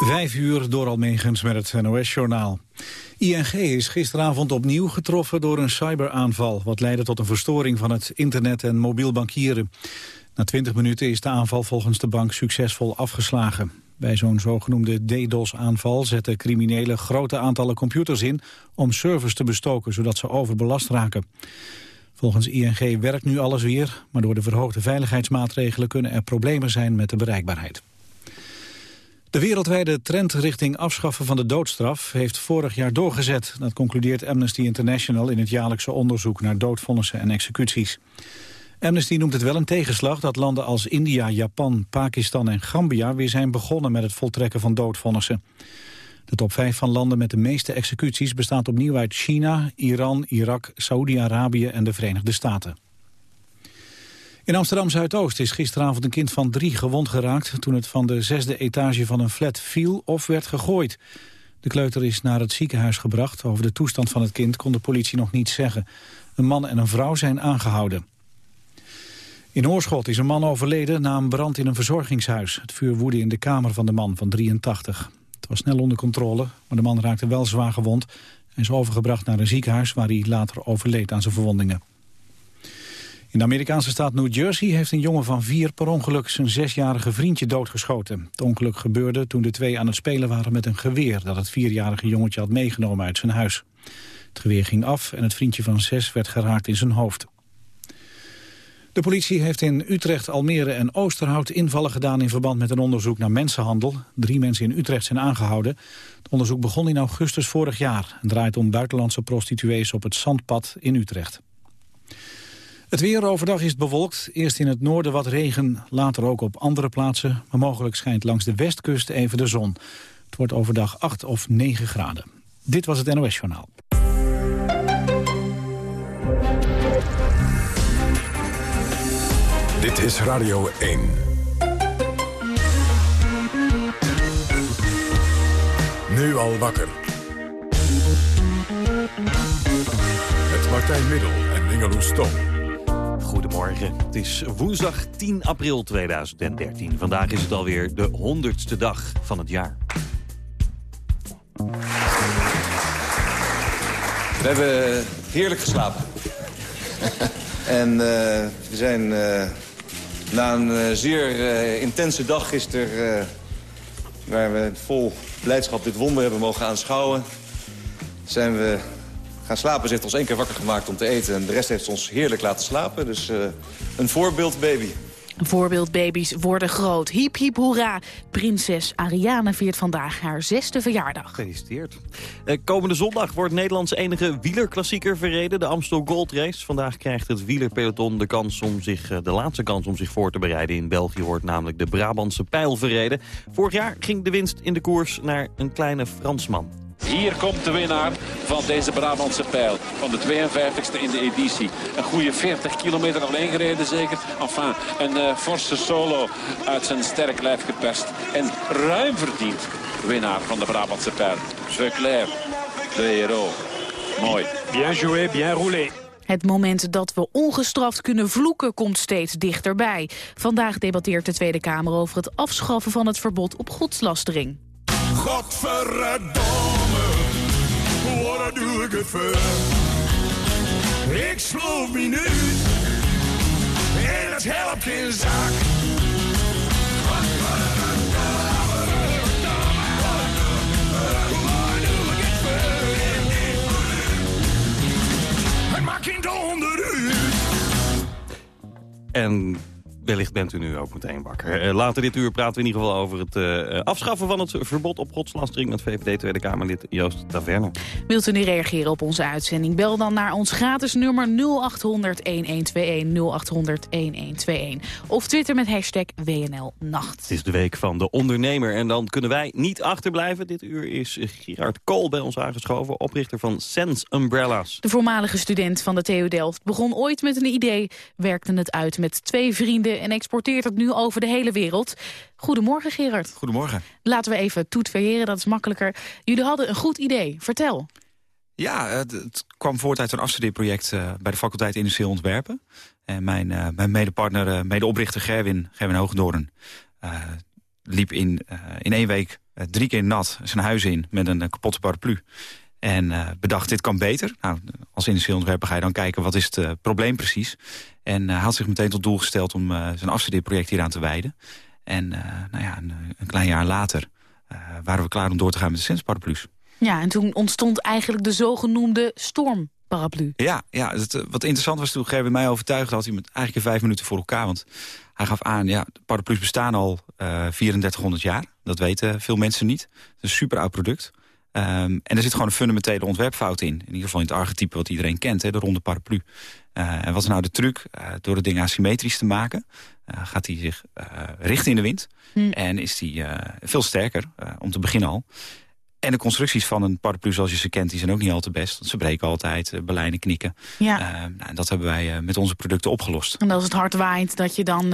Vijf uur door Almegens met het NOS-journaal. ING is gisteravond opnieuw getroffen door een cyberaanval... wat leidde tot een verstoring van het internet en mobiel bankieren. Na 20 minuten is de aanval volgens de bank succesvol afgeslagen. Bij zo'n zogenoemde DDoS-aanval zetten criminelen grote aantallen computers in... om servers te bestoken, zodat ze overbelast raken. Volgens ING werkt nu alles weer, maar door de verhoogde veiligheidsmaatregelen... kunnen er problemen zijn met de bereikbaarheid. De wereldwijde trend richting afschaffen van de doodstraf heeft vorig jaar doorgezet. Dat concludeert Amnesty International in het jaarlijkse onderzoek naar doodvonnissen en executies. Amnesty noemt het wel een tegenslag dat landen als India, Japan, Pakistan en Gambia weer zijn begonnen met het voltrekken van doodvonnissen. De top 5 van landen met de meeste executies bestaat opnieuw uit China, Iran, Irak, Saoedi-Arabië en de Verenigde Staten. In Amsterdam-Zuidoost is gisteravond een kind van drie gewond geraakt... toen het van de zesde etage van een flat viel of werd gegooid. De kleuter is naar het ziekenhuis gebracht. Over de toestand van het kind kon de politie nog niets zeggen. Een man en een vrouw zijn aangehouden. In Oorschot is een man overleden na een brand in een verzorgingshuis. Het vuur woedde in de kamer van de man van 83. Het was snel onder controle, maar de man raakte wel zwaar gewond... en is overgebracht naar een ziekenhuis waar hij later overleed aan zijn verwondingen. In de Amerikaanse staat New Jersey heeft een jongen van vier per ongeluk zijn zesjarige vriendje doodgeschoten. Het ongeluk gebeurde toen de twee aan het spelen waren met een geweer dat het vierjarige jongetje had meegenomen uit zijn huis. Het geweer ging af en het vriendje van zes werd geraakt in zijn hoofd. De politie heeft in Utrecht, Almere en Oosterhout invallen gedaan in verband met een onderzoek naar mensenhandel. Drie mensen in Utrecht zijn aangehouden. Het onderzoek begon in augustus vorig jaar en draait om buitenlandse prostituees op het Zandpad in Utrecht. Het weer overdag is bewolkt. Eerst in het noorden wat regen, later ook op andere plaatsen. Maar mogelijk schijnt langs de westkust even de zon. Het wordt overdag 8 of 9 graden. Dit was het NOS Journaal. Dit is Radio 1. Nu al wakker. Met Martijn Middel en Ingeloes Stom. Goedemorgen. Het is woensdag 10 april 2013. Vandaag is het alweer de honderdste dag van het jaar. We hebben heerlijk geslapen. en uh, we zijn uh, na een uh, zeer intense dag gisteren... waar we vol blijdschap dit wonder hebben mogen aanschouwen... zijn we gaan slapen. Ze heeft ons één keer wakker gemaakt om te eten. En de rest heeft ons heerlijk laten slapen. Dus uh, een voorbeeldbaby. Voorbeeldbaby's worden groot. Hiep, hiep, hoera. Prinses Ariane viert vandaag haar zesde verjaardag. Gefeliciteerd. Eh, komende zondag wordt Nederlands enige wielerklassieker verreden. De Amstel Gold Race. Vandaag krijgt het wielerpeloton de, kans om zich, eh, de laatste kans om zich voor te bereiden. In België wordt namelijk de Brabantse pijl verreden. Vorig jaar ging de winst in de koers naar een kleine Fransman. Hier komt de winnaar van deze Brabantse pijl. Van de 52e in de editie. Een goede 40 kilometer alleen gereden zeker. Enfin, een uh, forse solo uit zijn sterk lijf geperst. En ruim verdiend winnaar van de Brabantse pijl. Veuclair, de hero. Mooi. Bien joué, bien roulé. Het moment dat we ongestraft kunnen vloeken komt steeds dichterbij. Vandaag debatteert de Tweede Kamer over het afschaffen van het verbod op godslastering. Godverdomme, what doe ik het voor? Ik sloof me nu en uit. En wellicht bent u nu ook meteen wakker. Uh, later dit uur praten we in ieder geval over het uh, afschaffen van het verbod op godslastering... met VVD Tweede Kamerlid Joost Taverne. Wilt u nu reageren op onze uitzending? Bel dan naar ons gratis nummer 0800-1121, 0800-1121. Of twitter met hashtag WNLNacht. Het is de week van de ondernemer en dan kunnen wij niet achterblijven. Dit uur is Gerard Kool bij ons aangeschoven, oprichter van Sense Umbrellas. De voormalige student van de TU Delft begon ooit met een idee... werkte het uit met twee vrienden en exporteert het nu over de hele wereld. Goedemorgen Gerard. Goedemorgen. Laten we even toetveren, dat is makkelijker. Jullie hadden een goed idee, vertel. Ja, het, het kwam voort uit een afstudeerproject uh, bij de faculteit Industrieel Ontwerpen. En mijn, uh, mijn medepartner, uh, medeoprichter Gerwin, Gerwin Hoogdoorn... liep in, in één week drie keer nat zijn huis in met een kapotte paraplu. En bedacht, dit kan beter. Nou, als industrieel ontwerper ga je dan kijken, wat is het probleem precies? En hij had zich meteen tot doel gesteld om zijn afstudeerproject hier aan te wijden. En nou ja, een, een, klein jaar later waren we klaar om door te gaan met de Sensparaplu's. Ja, en toen ontstond eigenlijk de zogenoemde stormparaplu. Ja, ja het, wat interessant was toen Gerben mij overtuigde... had hij met eigenlijk in vijf minuten voor elkaar. Want hij gaf aan, ja, paraplu's bestaan al uh, 3400 jaar. Dat weten veel mensen niet. Het is een super oud product. Um, en er zit gewoon een fundamentele ontwerpfout in. In ieder geval in het archetype wat iedereen kent, hè, de ronde paraplu. Uh, en wat is nou de truc? Uh, door het ding asymmetrisch te maken... Uh, gaat hij zich richten in de wind. Hm. En is hij veel sterker, om te beginnen al. En de constructies van een paraplu zoals je ze kent, die zijn ook niet al te best. Want ze breken altijd, uh, belijnen, knikken. Ja. Uh, nou, dat hebben wij uh, met onze producten opgelost. En als het hard waait, dat je dan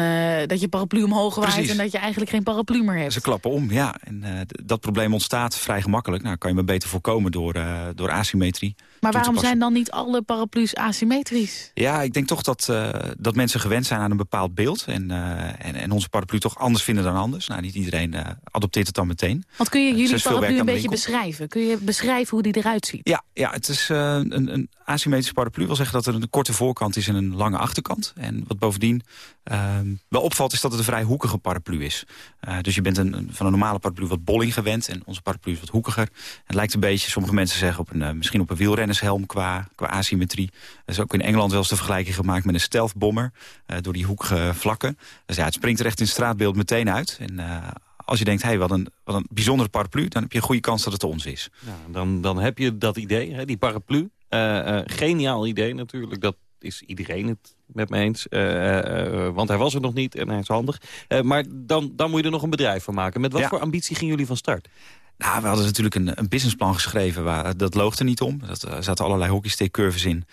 dat je paraplu omhoog waait... Precies. en dat je eigenlijk geen paraplu meer hebt. Ze klappen om, ja. En dat probleem ontstaat vrij gemakkelijk. Nou, kan je maar beter voorkomen door, door asymmetrie. Maar waarom zijn dan niet alle paraplu's asymmetrisch? Ja, ik denk toch dat, uh, dat mensen gewend zijn aan een bepaald beeld. En, uh, en, en, onze paraplu toch anders vinden dan anders. Nou, niet iedereen uh, adopteert het dan meteen. Want kun je jullie paraplu een beetje beschrijven? Kun je beschrijven hoe die eruit ziet? Ja, ja het is een, een asymmetrische paraplu. wil zeggen dat er een korte voorkant is en een lange achterkant. En wat bovendien ehm, wel opvalt is dat het een vrij hoekige paraplu is. dus je bent een, van een normale paraplu wat bolling gewend. En onze paraplu is wat hoekiger. Het lijkt een beetje, sommige mensen zeggen, op een, misschien op een wielrenner helm qua, qua asymmetrie. Er is ook in Engeland wel eens de vergelijking gemaakt met een stealthbommer. Uh, door die hoekige vlakken. Dus ja, het springt er echt in het straatbeeld meteen uit. En uh, als je denkt, hey, wat, een, wat een bijzondere paraplu... dan heb je een goede kans dat het ons is. Ja, dan, dan heb je dat idee, hè, die paraplu. Uh, geniaal idee natuurlijk, dat is iedereen het met me eens. want hij was er nog niet en hij is handig. maar dan, dan moet je er nog een bedrijf van maken. Met wat voor ambitie gingen jullie van start? Nou, we hadden natuurlijk een, een businessplan geschreven. Waar, dat loogde niet om. Er uh, zaten allerlei hockeystick-curves in.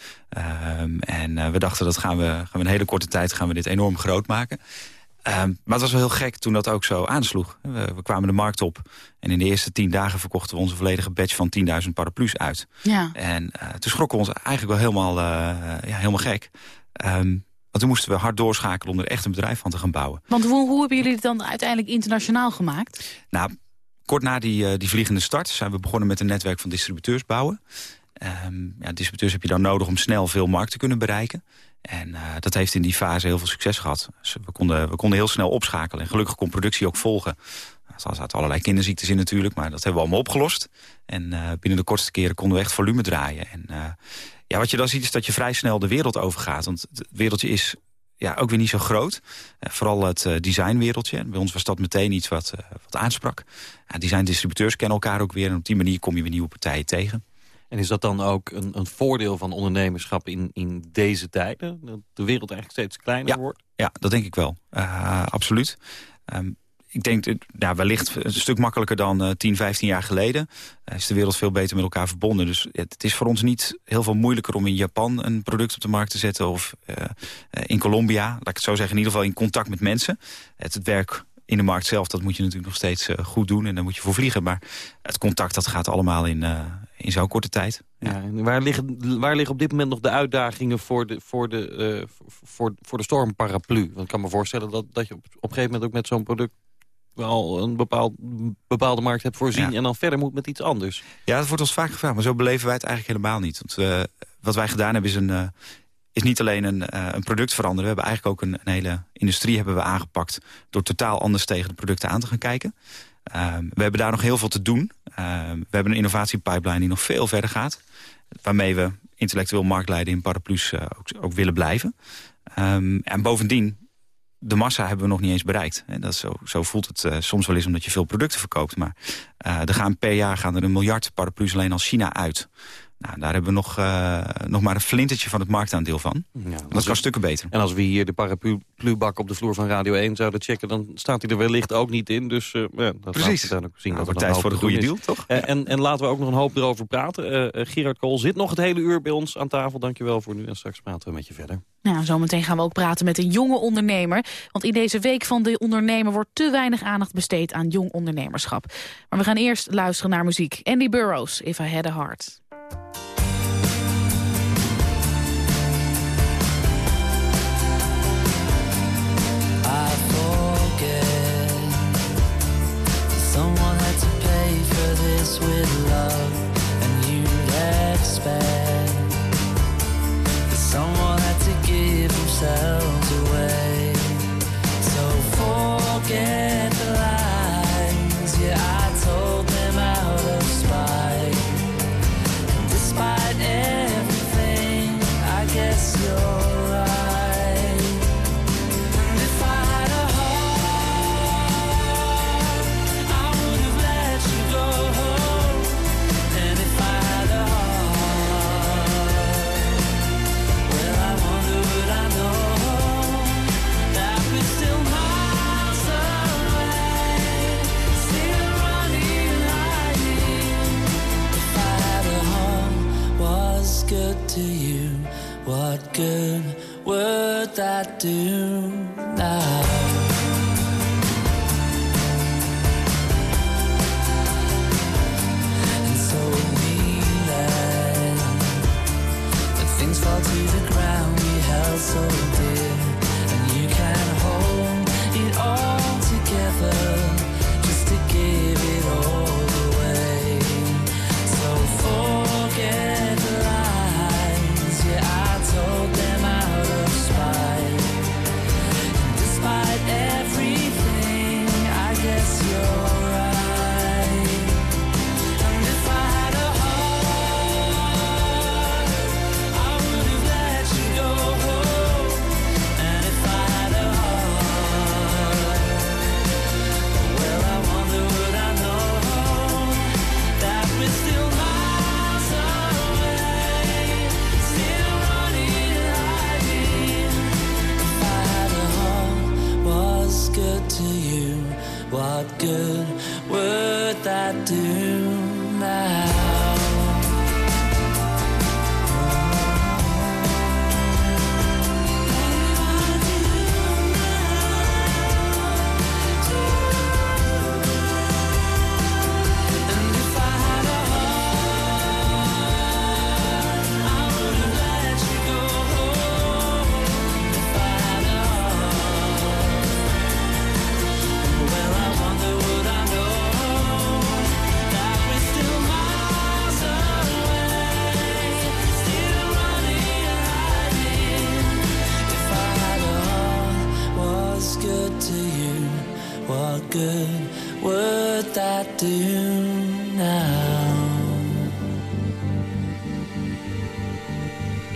Um, en uh, we dachten, dat gaan we, gaan we in een hele korte tijd gaan we dit enorm groot maken. Um, maar het was wel heel gek toen dat ook zo aansloeg. We, we, kwamen de markt op. En in de eerste tien dagen verkochten we onze volledige batch van 10.000 paraplu's uit. Ja. En uh, toen schrokken we ons eigenlijk wel helemaal, ja, helemaal gek. Um, want toen moesten we hard doorschakelen om er echt een bedrijf van te gaan bouwen. Want hoe, hoe hebben jullie het dan uiteindelijk internationaal gemaakt? Nou, Kort na die, uh, die vliegende start zijn we begonnen met een netwerk van distributeurs bouwen. Um, ja, distributeurs heb je dan nodig om snel veel markt te kunnen bereiken. En uh, dat heeft in die fase heel veel succes gehad. Dus we, konden, we konden heel snel opschakelen. En gelukkig kon productie ook volgen. Er zaten allerlei kinderziektes in natuurlijk, maar dat hebben we allemaal opgelost. En uh, binnen de kortste keren konden we echt volume draaien. En ja, wat je dan ziet is dat je vrij snel de wereld overgaat. Want het wereldje is ja, ook weer niet zo groot. Uh, vooral het uh, designwereldje. Bij ons was dat meteen iets wat, uh, wat aansprak. design-distributeurs kennen elkaar ook weer. En op die manier kom je weer nieuwe partijen tegen. En is dat dan ook een, een voordeel van ondernemerschap in, in deze tijden? Dat de wereld eigenlijk steeds kleiner wordt? Ja, dat denk ik wel. absoluut. Um, ik denk, nou, wellicht een stuk makkelijker dan uh, 10, 15 jaar geleden. Uh, is de wereld veel beter met elkaar verbonden. Dus het is voor ons niet heel veel moeilijker om in Japan een product op de markt te zetten. Of uh, in Colombia, laat ik het zo zeggen, in ieder geval in contact met mensen. Het, het werk in de markt zelf, dat moet je natuurlijk nog steeds goed doen. En daar moet je voor vliegen. Maar het contact, dat gaat allemaal in, in zo'n korte tijd. Ja. waar, liggen, waar liggen op dit moment nog de uitdagingen voor de, voor de, uh, voor, voor de stormparaplu? Want ik kan me voorstellen dat, dat je op, op een gegeven moment ook met zo'n product wel een bepaald, bepaalde markt hebt voorzien... en dan verder moet met iets anders. Ja, dat wordt ons vaak gevraagd, maar zo beleven wij het eigenlijk helemaal niet. Want uh, wat wij gedaan hebben is, een, uh, is niet alleen een, uh, een product veranderen. We hebben eigenlijk ook een, een, hele industrie hebben we aangepakt... door totaal anders tegen de producten aan te gaan kijken. Ehm, we hebben daar nog heel veel te doen. Ehm, we hebben een innovatiepipeline die nog veel verder gaat. Waarmee we intellectueel marktleider in paraplu's ook, ook, willen blijven. Um, en bovendien de massa hebben we nog niet eens bereikt. En dat zo, zo voelt het uh, soms wel eens omdat je veel producten verkoopt. Maar uh, er gaan per jaar gaan er een miljard paraplu's alleen als China uit. Nou, daar hebben we nog, uh, nog maar een flintertje van het marktaandeel van. Ja, dat kan stukken beter. En als we hier de paraplubak op de vloer van Radio 1 zouden checken... dan staat hij er wellicht ook niet in. Dus uh, ja, dat Precies. Dan ook zien nou, dat tijd voor de goede deal, toch? Uh, en, en laten we ook nog een hoop erover praten. Gerard Kool zit nog het hele uur bij ons aan tafel. Dankjewel voor nu en straks praten we met je verder. Nou, zometeen gaan we ook praten met een jonge ondernemer. Want in deze week van de ondernemer wordt te weinig aandacht besteed aan jong ondernemerschap. Maar we gaan eerst luisteren naar muziek. Andy Burroughs, If I Had a Heart. With love, and you'd expect that someone had to give themselves away. So forget good would that do now? And so we let when things fall to the ground we held so dear,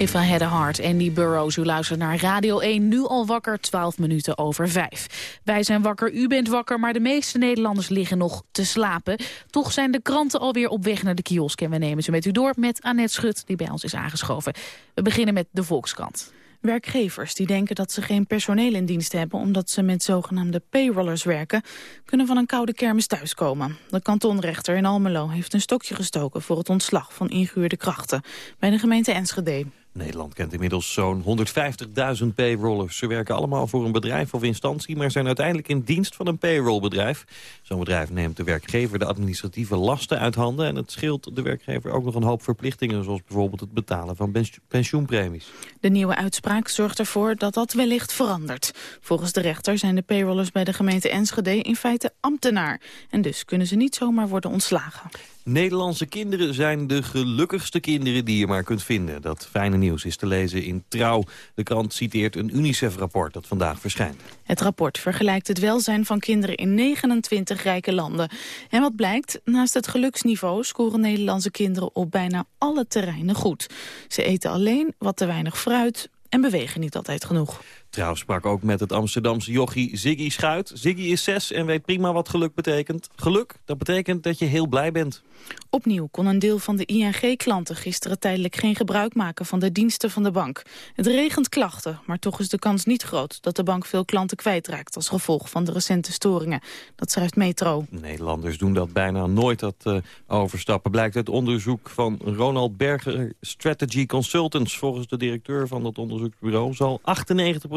If I Had a Heart, Andy Burroughs. U luistert naar Radio 1, nu al wakker, 12 minuten over 5. Wij zijn wakker, u bent wakker, maar de meeste Nederlanders liggen nog te slapen. Toch zijn de kranten alweer op weg naar de kiosk. En we nemen ze met u door met Annette Schut, die bij ons is aangeschoven. We beginnen met de Volkskrant. Werkgevers die denken dat ze geen personeel in dienst hebben... omdat ze met zogenaamde payrollers werken... kunnen van een koude kermis thuiskomen. De kantonrechter in Almelo heeft een stokje gestoken... voor het ontslag van ingehuurde krachten bij de gemeente Enschede. Nederland kent inmiddels zo'n 150.000 payrollers. Ze werken allemaal voor een bedrijf of instantie... maar zijn uiteindelijk in dienst van een payrollbedrijf. Zo'n bedrijf neemt de werkgever de administratieve lasten uit handen... en het scheelt de werkgever ook nog een hoop verplichtingen... zoals bijvoorbeeld het betalen van pens- pensioenpremies. De nieuwe uitspraak zorgt ervoor dat dat wellicht verandert. Volgens de rechter zijn de payrollers bij de gemeente Enschede in feite ambtenaar. En dus kunnen ze niet zomaar worden ontslagen. Nederlandse kinderen zijn de gelukkigste kinderen die je maar kunt vinden. Dat fijne nieuws is te lezen in Trouw. De krant citeert een UNICEF-rapport dat vandaag verschijnt. Het rapport vergelijkt het welzijn van kinderen in 29 rijke landen. En wat blijkt, naast het geluksniveau scoren Nederlandse kinderen op bijna alle terreinen goed. Ze eten alleen wat te weinig fruit en bewegen niet altijd genoeg. Trouw sprak ook met het Amsterdamse jochie Ziggy Schuit. Ziggy is zes en weet prima wat geluk betekent. Geluk, dat betekent dat je heel blij bent. Opnieuw kon een deel van de ING-klanten gisteren tijdelijk geen gebruik maken van de diensten van de bank. Het regent klachten, maar toch is de kans niet groot dat de bank veel klanten kwijtraakt als gevolg van de recente storingen. Dat schrijft Metro. Nederlanders doen dat bijna nooit, dat eh, overstappen. Blijkt uit onderzoek van Ronald Berger Strategy Consultants. Volgens de directeur van dat onderzoeksbureau zal 98%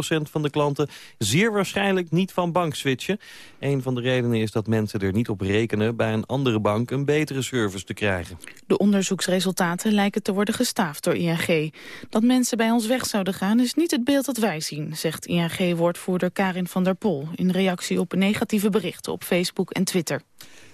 van de klanten zeer waarschijnlijk niet van bank switchen. Een van de redenen is dat mensen er niet op rekenen bij een andere bank een betere service te krijgen. De onderzoeksresultaten lijken te worden gestaafd door ING. Dat mensen bij ons weg zouden gaan is niet het beeld dat wij zien, zegt ING-woordvoerder Karin van der Pol in reactie op negatieve berichten op Facebook en Twitter.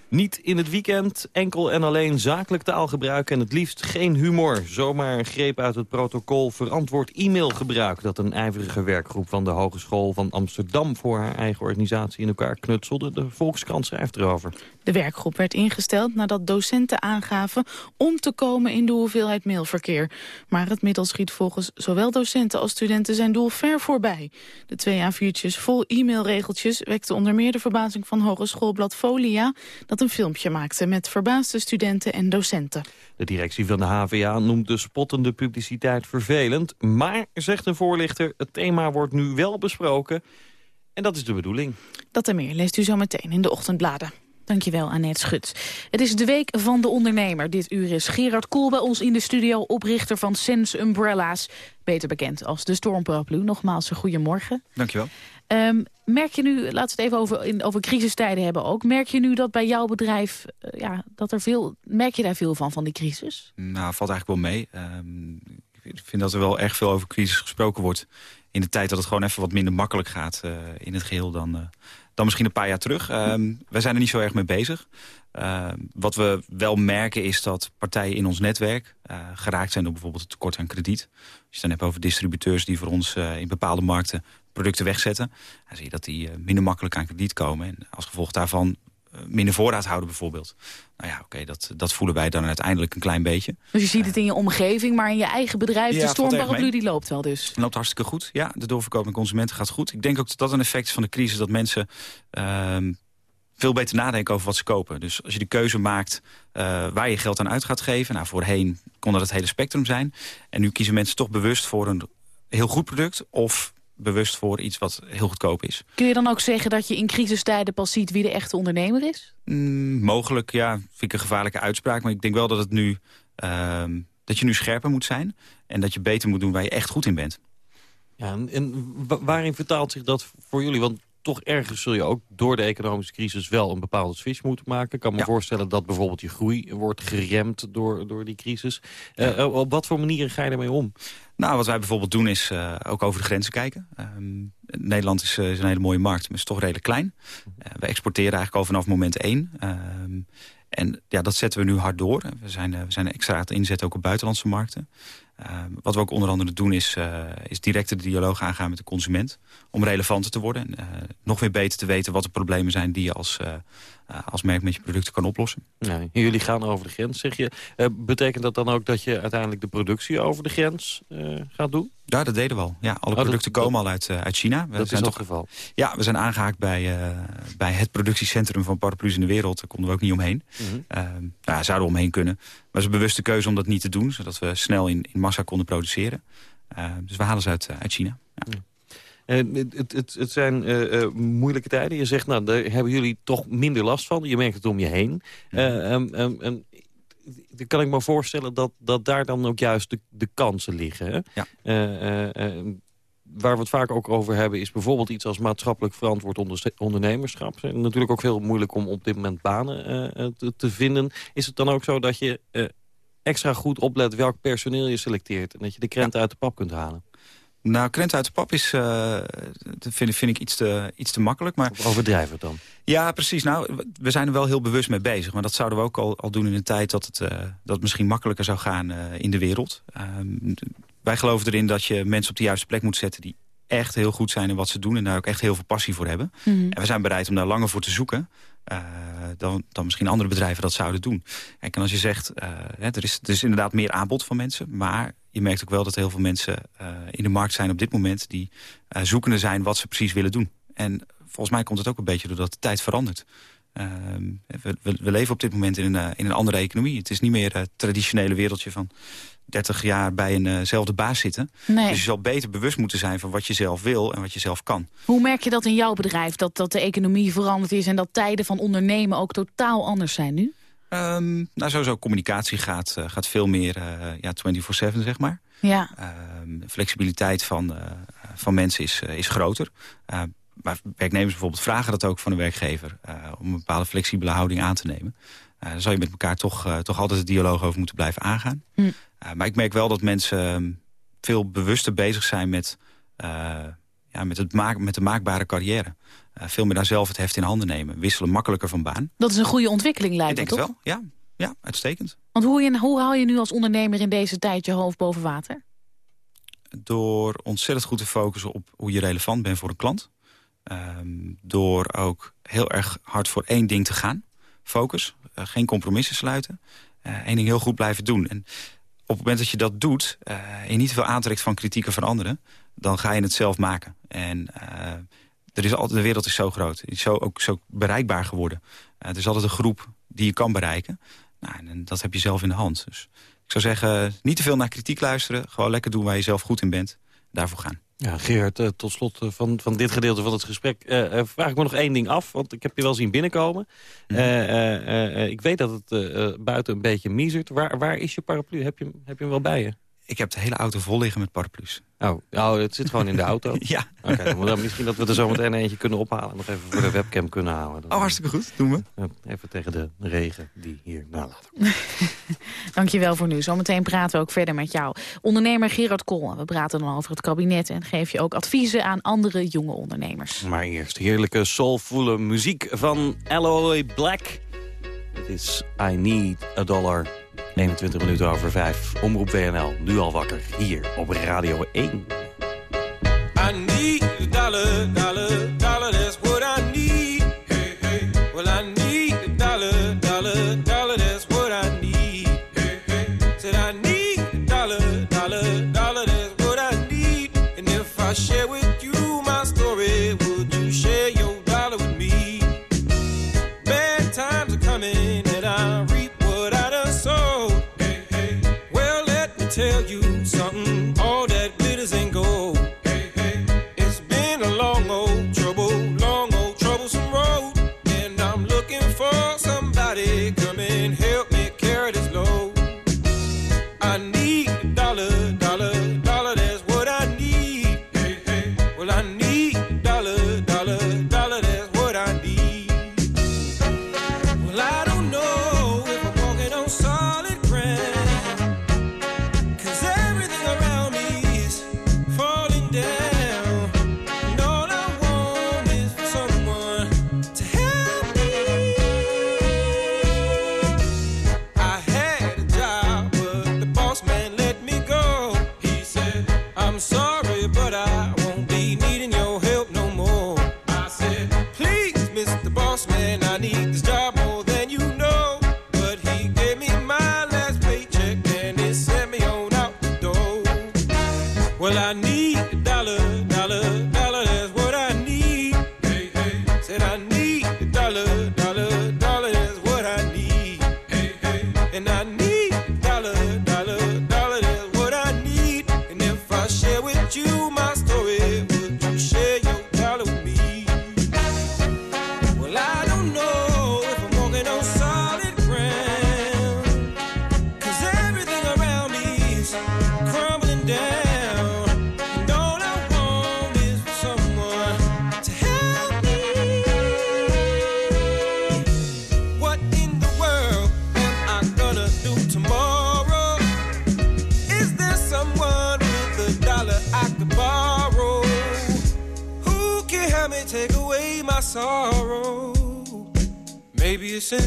Niet in het weekend, enkel en alleen zakelijk taalgebruik en het liefst geen humor. Zomaar een greep uit het protocol verantwoord e-mailgebruik... dat een ijverige werkgroep van de Hogeschool van Amsterdam... voor haar eigen organisatie in elkaar knutselde. De Volkskrant schrijft erover. De werkgroep werd ingesteld nadat docenten aangaven om te komen in de hoeveelheid mailverkeer. Maar het middel schiet volgens zowel docenten als studenten zijn doel ver voorbij. De twee A4'tjes vol e-mailregeltjes wekten onder meer de verbazing van Hogeschoolblad Folia... dat een filmpje maakte met verbaasde studenten en docenten. De directie van de HVA noemt de spottende publiciteit vervelend. Maar, zegt een voorlichter, het thema wordt nu wel besproken. En dat is de bedoeling. Dat en meer leest u zo meteen in de ochtendbladen. Dankjewel, Annette Schut. Het is de week van de ondernemer. Dit uur is Gerard Kool bij ons in de studio, oprichter van Sense Umbrellas. Beter bekend als de Stormparaplu. Nogmaals, een goedemorgen. Dankjewel. Um, merk je nu, laten we het even over, in, over crisistijden hebben ook. Merk je nu dat bij jouw bedrijf, uh, ja, dat er veel, merk je daar veel van, van die crisis? Nou, valt eigenlijk wel mee. Um, ik vind dat er wel erg veel over crisis gesproken wordt. In de tijd dat het gewoon even wat minder makkelijk gaat uh, in het geheel dan, uh, dan misschien een paar jaar terug. Um, wij zijn er niet zo erg mee bezig. Wat we wel merken is dat partijen in ons netwerk geraakt zijn door bijvoorbeeld het tekort aan krediet. Als je het dan hebt over distributeurs die voor ons in bepaalde markten producten wegzetten. Dan zie je dat die minder makkelijk aan krediet komen. En als gevolg daarvan minder voorraad houden bijvoorbeeld. Nou ja, oké, okay, dat, dat voelen wij dan uiteindelijk een klein beetje. Dus je ziet het in je omgeving, maar in je eigen bedrijf, ja, de stormparaplu, die loopt wel dus? Loopt hartstikke goed, ja. De doorverkoop aan consumenten gaat goed. Ik denk ook dat dat een effect is van de crisis, dat mensen... Uh, veel beter nadenken over wat ze kopen. Dus als je de keuze maakt uh, waar je geld aan uit gaat geven... nou, voorheen kon dat het hele spectrum zijn. En nu kiezen mensen toch bewust voor een heel goed product... of bewust voor iets wat heel goedkoop is. Kun je dan ook zeggen dat je in crisistijden pas ziet wie de echte ondernemer is? Mm, mogelijk, ja. Vind ik een gevaarlijke uitspraak. Maar ik denk wel dat, het nu, uh, dat je nu scherper moet zijn. En dat je beter moet doen waar je echt goed in bent. Ja, en, en waarin vertaalt zich dat voor jullie? Want toch ergens zul je ook door de economische crisis wel een bepaalde switch moeten maken. Ik kan me ja. voorstellen dat bijvoorbeeld je groei wordt geremd door, door die crisis. Ja. Uh, op wat voor manieren ga je ermee om? Nou, wat wij bijvoorbeeld doen is uh, ook over de grenzen kijken. Um, Nederland is, is, een hele mooie markt, maar is toch redelijk klein. we exporteren eigenlijk al vanaf moment één. Um, en ja, dat zetten we nu hard door. We zijn, we zijn extra aan het inzetten ook op buitenlandse markten. Uh, wat we ook onder andere doen is, uh, is direct de dialoog aangaan met de consument. Om relevanter te worden. En uh, nog weer beter te weten wat de problemen zijn die je als, als merk met je producten kan oplossen. Ja, jullie gaan over de grens, zeg je. betekent dat dan ook dat je uiteindelijk de productie over de grens gaat doen? Ja, dat deden we al. Ja, alle oh, producten dat, komen al uit, uit China. We dat zijn is toch het geval? Ja, we zijn aangehaakt bij, bij het productiecentrum van paraplu's in de wereld. Daar konden we ook niet omheen. Mm -hmm. nou, zouden we omheen kunnen. Maar het is een bewuste keuze om dat niet te doen. Zodat we snel in, in massa konden produceren. Dus we halen ze uit, uit China. Ja. Ja. Het, het, het, zijn moeilijke tijden. Je zegt, nou, daar hebben jullie toch minder last van. Je merkt het om je heen. Um, um, um, dan kan ik me voorstellen dat, dat daar dan ook juist de, de kansen liggen. Ja. waar we het vaak ook over hebben is bijvoorbeeld iets als maatschappelijk verantwoord ondernemerschap. Natuurlijk ook heel moeilijk om op dit moment banen te, te, vinden. Is het dan ook zo dat je extra goed oplet welk personeel je selecteert... en dat je de krenten ja. uit de pap kunt halen? Nou, krenten uit de pap is, uh, vind, vind ik iets te, iets te makkelijk. Maar... Overdrijven het dan? Ja, precies. Nou, we zijn er wel heel bewust mee bezig. Maar dat zouden we ook al, al doen in een tijd dat het, uh, dat het misschien makkelijker zou gaan uh, in de wereld. Um, wij geloven erin dat je mensen op de juiste plek moet zetten... die echt heel goed zijn in wat ze doen en daar ook echt heel veel passie voor hebben. Mm -hmm. En we zijn bereid om daar langer voor te zoeken... Uh, dan, dan misschien andere bedrijven dat zouden doen. Kijk, en als je zegt, uh, hè, er, is, er is inderdaad meer aanbod van mensen... maar je merkt ook wel dat heel veel mensen uh, in de markt zijn op dit moment... die zoekende zijn wat ze precies willen doen. En volgens mij komt het ook een beetje doordat de tijd verandert. We, we, we, leven op dit moment in een, in een andere economie. Het is niet meer het traditionele wereldje van 30 jaar bij eenzelfde baas zitten. Nee. Dus je zal beter bewust moeten zijn van wat je zelf wil en wat je zelf kan. Hoe merk je dat in jouw bedrijf, dat, dat de economie veranderd is... en dat tijden van ondernemen ook totaal anders zijn nu? Um, nou, sowieso communicatie gaat, uh, gaat veel meer uh, ja, 24-7, zeg maar. Ja. Um, flexibiliteit van, uh, van mensen is, is groter. maar werknemers bijvoorbeeld vragen dat ook van de werkgever... om een bepaalde flexibele houding aan te nemen. Uh, daar zou je met elkaar toch, uh, toch altijd de dialoog over moeten blijven aangaan. Uh, maar ik merk wel dat mensen veel bewuster bezig zijn met ja, met, het maak, met de maakbare carrière. Eh, veel meer daar zelf het heft in handen nemen. Wisselen makkelijker van baan. Dat is een goede ontwikkeling, lijkt Ik denk toch? het wel, ja. Ja, uitstekend. Want hoe, je, hoe hou je nu als ondernemer in deze tijd je hoofd boven water? Door ontzettend goed te focussen op hoe je relevant bent voor een klant. Ehm, door ook heel erg hard voor één ding te gaan. Focus, eh, geen compromissen sluiten. Eh één ding heel goed blijven doen. En op het moment dat je dat doet... eh, en je niet veel aantrekt van kritieken van anderen... dan ga je het zelf maken. En eh, er is altijd, de wereld is zo groot. Is zo, ook zo bereikbaar geworden. Eh, er is altijd een groep die je kan bereiken. Nou, en dat heb je zelf in de hand. Dus ik zou zeggen, niet te veel naar kritiek luisteren. Gewoon lekker doen waar je zelf goed in bent. Daarvoor gaan. Ja, Gerard, eh, tot slot van, van dit gedeelte van het gesprek... vraag ik me nog één ding af, want ik heb je wel zien binnenkomen. Mhm. Ik weet dat het buiten een beetje miezert. Waar, waar is je paraplu? Heb je, heb je hem wel bij je? Ik heb de hele auto vol liggen met paraplu's. Oh, oh, het zit gewoon in de auto? Ja. Oké, dan misschien dat we er zo meteen eentje kunnen ophalen. Nog even voor de webcam kunnen. Dan- Oh, hartstikke goed. Doen we. Ja, Even tegen de regen die hier nalaat. Dankjewel voor nu. Zometeen praten we ook verder met jou. Ondernemer Gerard Kool. We praten dan over het kabinet en geef je ook adviezen aan andere jonge ondernemers. Maar eerst heerlijke soulvolle muziek van Alloy Black. Het is I Need a Dollar. 21 minuten over 5. Omroep WNL. Nu al wakker. Hier op Radio 1. I need a dollar, dollar, dollar,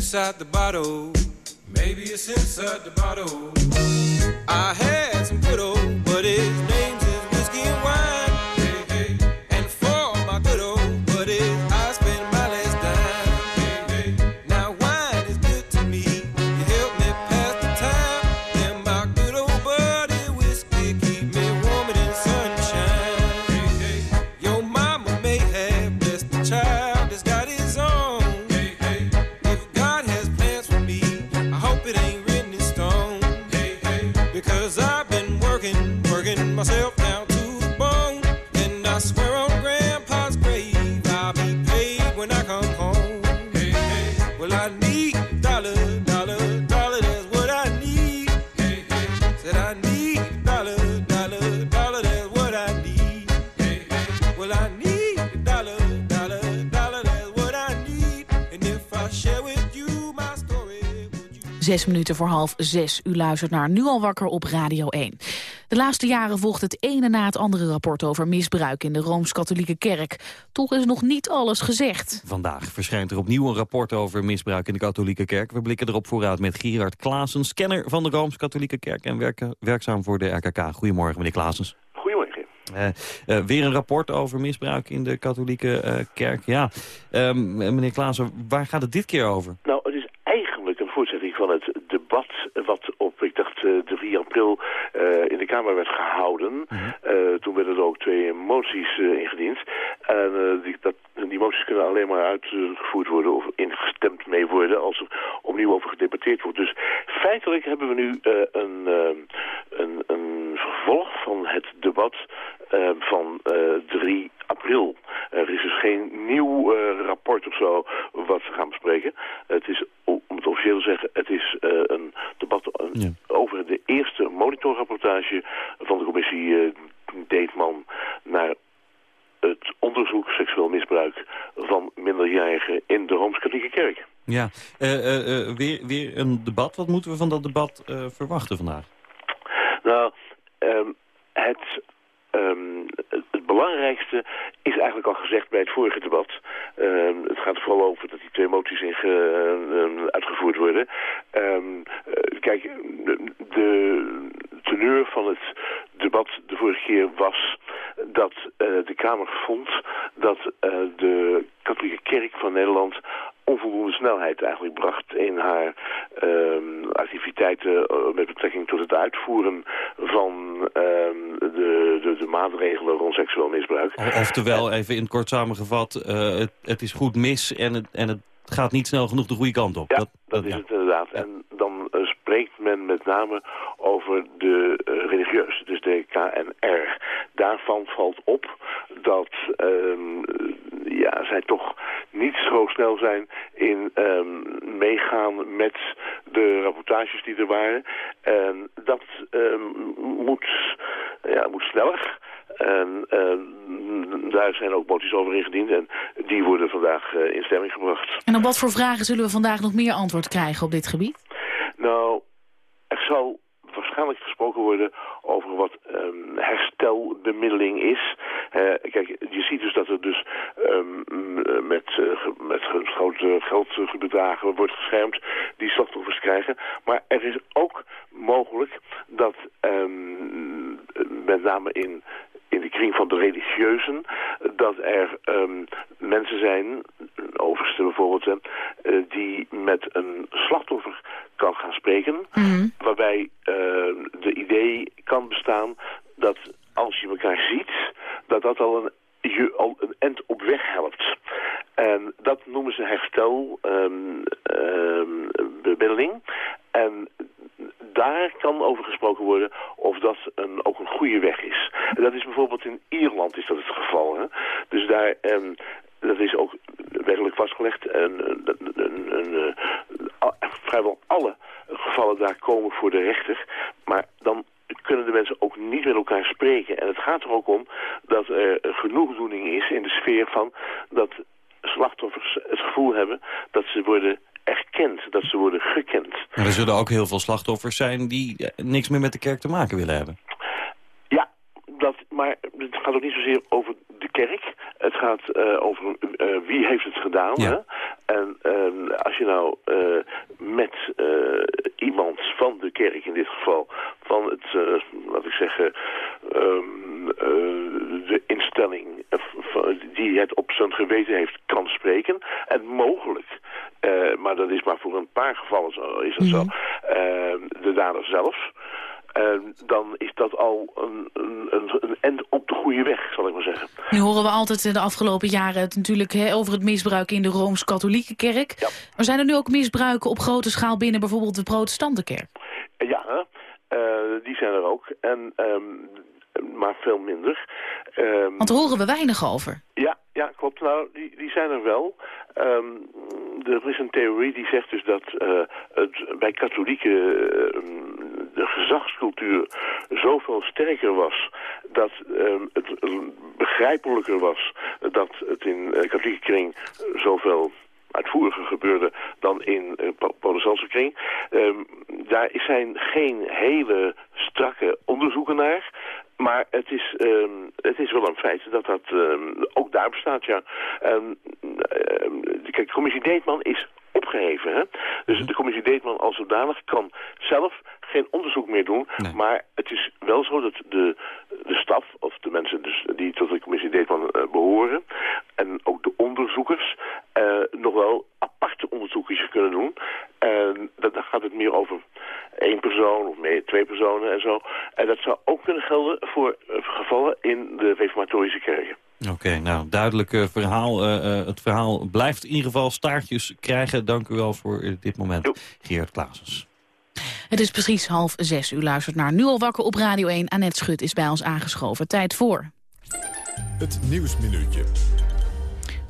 inside the bottle. Zes minuten voor half zes. U luistert naar Nu al wakker op Radio 1. De laatste jaren volgt het ene na het andere rapport over misbruik in de Rooms-Katholieke Kerk. Toch is nog niet alles gezegd. Vandaag verschijnt er opnieuw een rapport over misbruik in de katholieke kerk. We blikken erop vooruit met Gerard Klaasens, kenner van de Rooms-Katholieke Kerk... en werken, werkzaam voor de RKK. Goedemorgen, meneer Klaasens. Goedemorgen. Uh, uh, weer een rapport over misbruik in de katholieke uh, kerk. Ja, um, meneer Klaassen, waar gaat het dit keer over? Nou, het is eigenlijk een voortzetting van het debat wat op, ik dacht, de 4 april in de Kamer werd gehouden. Mm -hmm. toen werden er ook twee moties ingediend. En die, dat, die moties kunnen alleen maar uitgevoerd worden of ingestemd mee worden als er opnieuw over gedebatteerd wordt. Dus feitelijk hebben we nu een, een, een vervolg van het debat uh, van uh, 3 april. Er is dus geen nieuw uh, rapport of zo wat we gaan bespreken. Het is, het officieel zeggen, het is uh, een debat ja. over de eerste monitorrapportage van de commissie Deetman naar het onderzoek seksueel misbruik van minderjarigen in de Rooms-Katholieke Kerk. Ja, weer, weer een debat. Wat moeten we van dat debat verwachten vandaag? Nou, um, het, um, het belangrijkste is eigenlijk al gezegd bij het vorige debat. Um, het gaat vooral over dat die twee moties in ge, uitgevoerd worden. kijk, de, de teneur van het debat de vorige keer was dat uh, de Kamer vond dat uh, de katholieke kerk van Nederland onvoldoende snelheid eigenlijk bracht in haar um, activiteiten uh, met betrekking tot het uitvoeren van um, de, de, de, maatregelen rond seksueel misbruik. Oftewel, even in het kort samengevat, uh, het, het, is goed mis en het, en het gaat niet snel genoeg de goede kant op. Ja, dat, dat, is ja. het inderdaad. Ja. En dan uh, spreekt men met name over de uh, religieuze, dus de KNR. Daarvan valt op dat um, ja, zij toch niet zo snel zijn in um, meegaan met de rapportages die er waren. En dat um, moet, ja, moet sneller. En uh, daar zijn ook moties over ingediend en die worden vandaag uh, in stemming gebracht. En op wat voor vragen zullen we vandaag nog meer antwoord krijgen op dit gebied? Nou, er zal waarschijnlijk gesproken worden over wat um, herstelbemiddeling is. Uh, kijk, je ziet dus dat er dus um, met, uh, met grote geldbedragen wordt geschermd die slachtoffers krijgen. Maar er is ook mogelijk dat um, met name in in de kring van de religieuzen, dat er um, mensen zijn, overste bijvoorbeeld, uh, die met een slachtoffer kan gaan spreken, mm -hmm. waarbij uh, de idee kan bestaan dat als je elkaar ziet, dat dat al een je al een end op weg helpt. En dat noemen ze herstel um, um, bemiddeling. En daar kan over gesproken worden of dat een, ook een goede weg is. En dat is bijvoorbeeld in Ierland is dat het geval. Hè? Dus daar, um, dat is ook wettelijk vastgelegd. En, een, een, een, vrijwel alle gevallen daar komen voor de rechter. Maar dan kunnen de mensen ook niet met elkaar spreken. En het gaat er ook om dat er genoegdoening is in de sfeer van dat slachtoffers het gevoel hebben dat ze worden erkend, dat ze worden gekend. Maar er zullen ook heel veel slachtoffers zijn die niks meer met de kerk te maken willen hebben. Ja, dat, maar het gaat ook niet zozeer over de kerk. Het gaat uh, over uh, wie heeft het gedaan. Ja. Hè? En uh, als je nou met iemand van de kerk in dit geval, van het, laat ik zeggen, um, de instelling die het op zijn geweten heeft, kan spreken. En mogelijk, maar dat is maar voor een paar gevallen zo, is dat mm -hmm. zo, de dader zelf... Uh, dan is dat al een, een, een, end op de goede weg, zal ik maar zeggen. Nu horen we altijd de afgelopen jaren het natuurlijk he, over het misbruik in de Rooms-Katholieke kerk. Ja. Maar zijn er nu ook misbruiken op grote schaal binnen bijvoorbeeld de protestante kerk? Ja, uh, die zijn er ook. En, um, maar veel minder. Um, Want daar horen we weinig over. Ja, ja klopt. Nou, die, die zijn er wel. Um, er is een theorie die zegt dus dat uh, het bij katholieken uh, de gezagscultuur zoveel sterker was begrijpelijker was dat het in uh, katholieke kring zoveel uitvoeriger gebeurde dan in uh, protestantse kring. Um, daar zijn geen hele strakke onderzoeken naar. Maar het is, ehm, het is wel een feit dat dat ehm, ook daar bestaat, ja. Ehm, ehm, kijk, de commissie Deetman is opgeheven, hè. Dus de commissie Deetman als zodanig kan zelf geen onderzoek meer doen. Maar het is wel zo dat de, de staf, of de mensen dus die tot de commissie Deetman eh, behoren... en ook de onderzoekers eh, nog wel aparte onderzoekjes kunnen doen. En dat, dan gaat het meer over één persoon of meer twee personen en zo. En dat zou ook kunnen gelden voor eh, gevallen in de reformatorische kerken. Oké, nou, duidelijk eh, verhaal. Eh, eh, het verhaal blijft in ieder geval staartjes krijgen. Dank u wel voor dit moment, Gerard Klaasens. Het is precies half zes. U luistert naar Nu al wakker op Radio 1. Annette Schut is bij ons aangeschoven. Tijd voor. Het Nieuwsminuutje.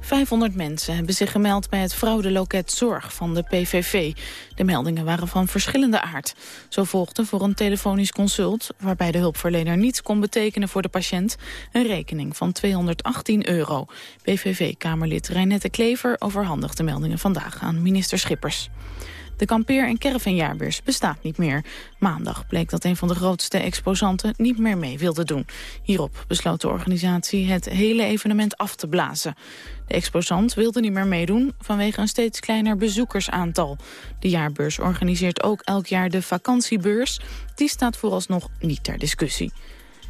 500 mensen hebben zich gemeld bij het fraudeloket Zorg van de PVV. De meldingen waren van verschillende aard. Zo volgde voor een telefonisch consult, waarbij de hulpverlener niets kon betekenen voor de patiënt, een rekening van 218 euro. PVV-kamerlid Reinette Klever overhandigt de meldingen vandaag aan minister Schippers. De kampeer- en caravanjaarbeurs bestaat niet meer. Maandag bleek dat een van de grootste exposanten niet meer mee wilde doen. Hierop besloot de organisatie het hele evenement af te blazen. De exposant wilde niet meer meedoen vanwege een steeds kleiner bezoekersaantal. De jaarbeurs organiseert ook elk jaar de vakantiebeurs. Die staat vooralsnog niet ter discussie.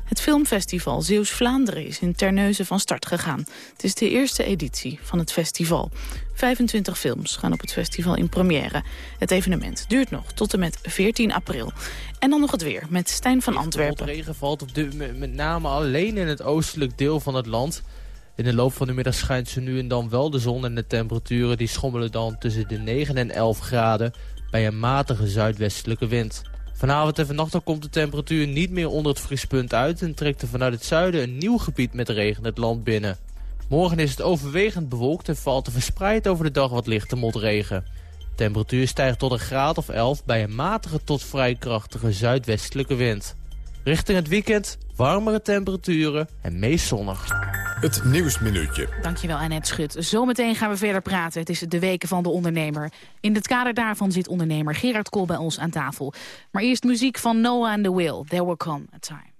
Het filmfestival Zeeuws-Vlaanderen is in Terneuzen van start gegaan. Het is de eerste editie van het festival. 25 films gaan op het festival in première. Het evenement duurt nog tot en met 14 april. En dan nog het weer met Stijn van Antwerpen. regen valt op de, met- name alleen in het oostelijk deel van het land. In de loop van de middag schijnt ze nu en dan wel de zon en de temperaturen die schommelen dan tussen de 9 en 11 graden bij een matige zuidwestelijke wind. Vanavond en vannacht komt de temperatuur niet meer onder het vriespunt uit en trekt er vanuit het zuiden een nieuw gebied met regen het land binnen. Morgen is het overwegend bewolkt en valt er verspreid over de dag wat lichte motregen. Temperatuur stijgt tot een graad of 11 bij een matige tot vrij krachtige zuidwestelijke wind. Richting het weekend warmere temperaturen en meest zonnig. Het Nieuwsminuutje. Dankjewel Annette Schut. Zometeen gaan we verder praten. Het is de weken van de ondernemer. In het kader daarvan zit ondernemer Gerard Kool bij ons aan tafel. Maar eerst muziek van Noah and the Will. There will come a time.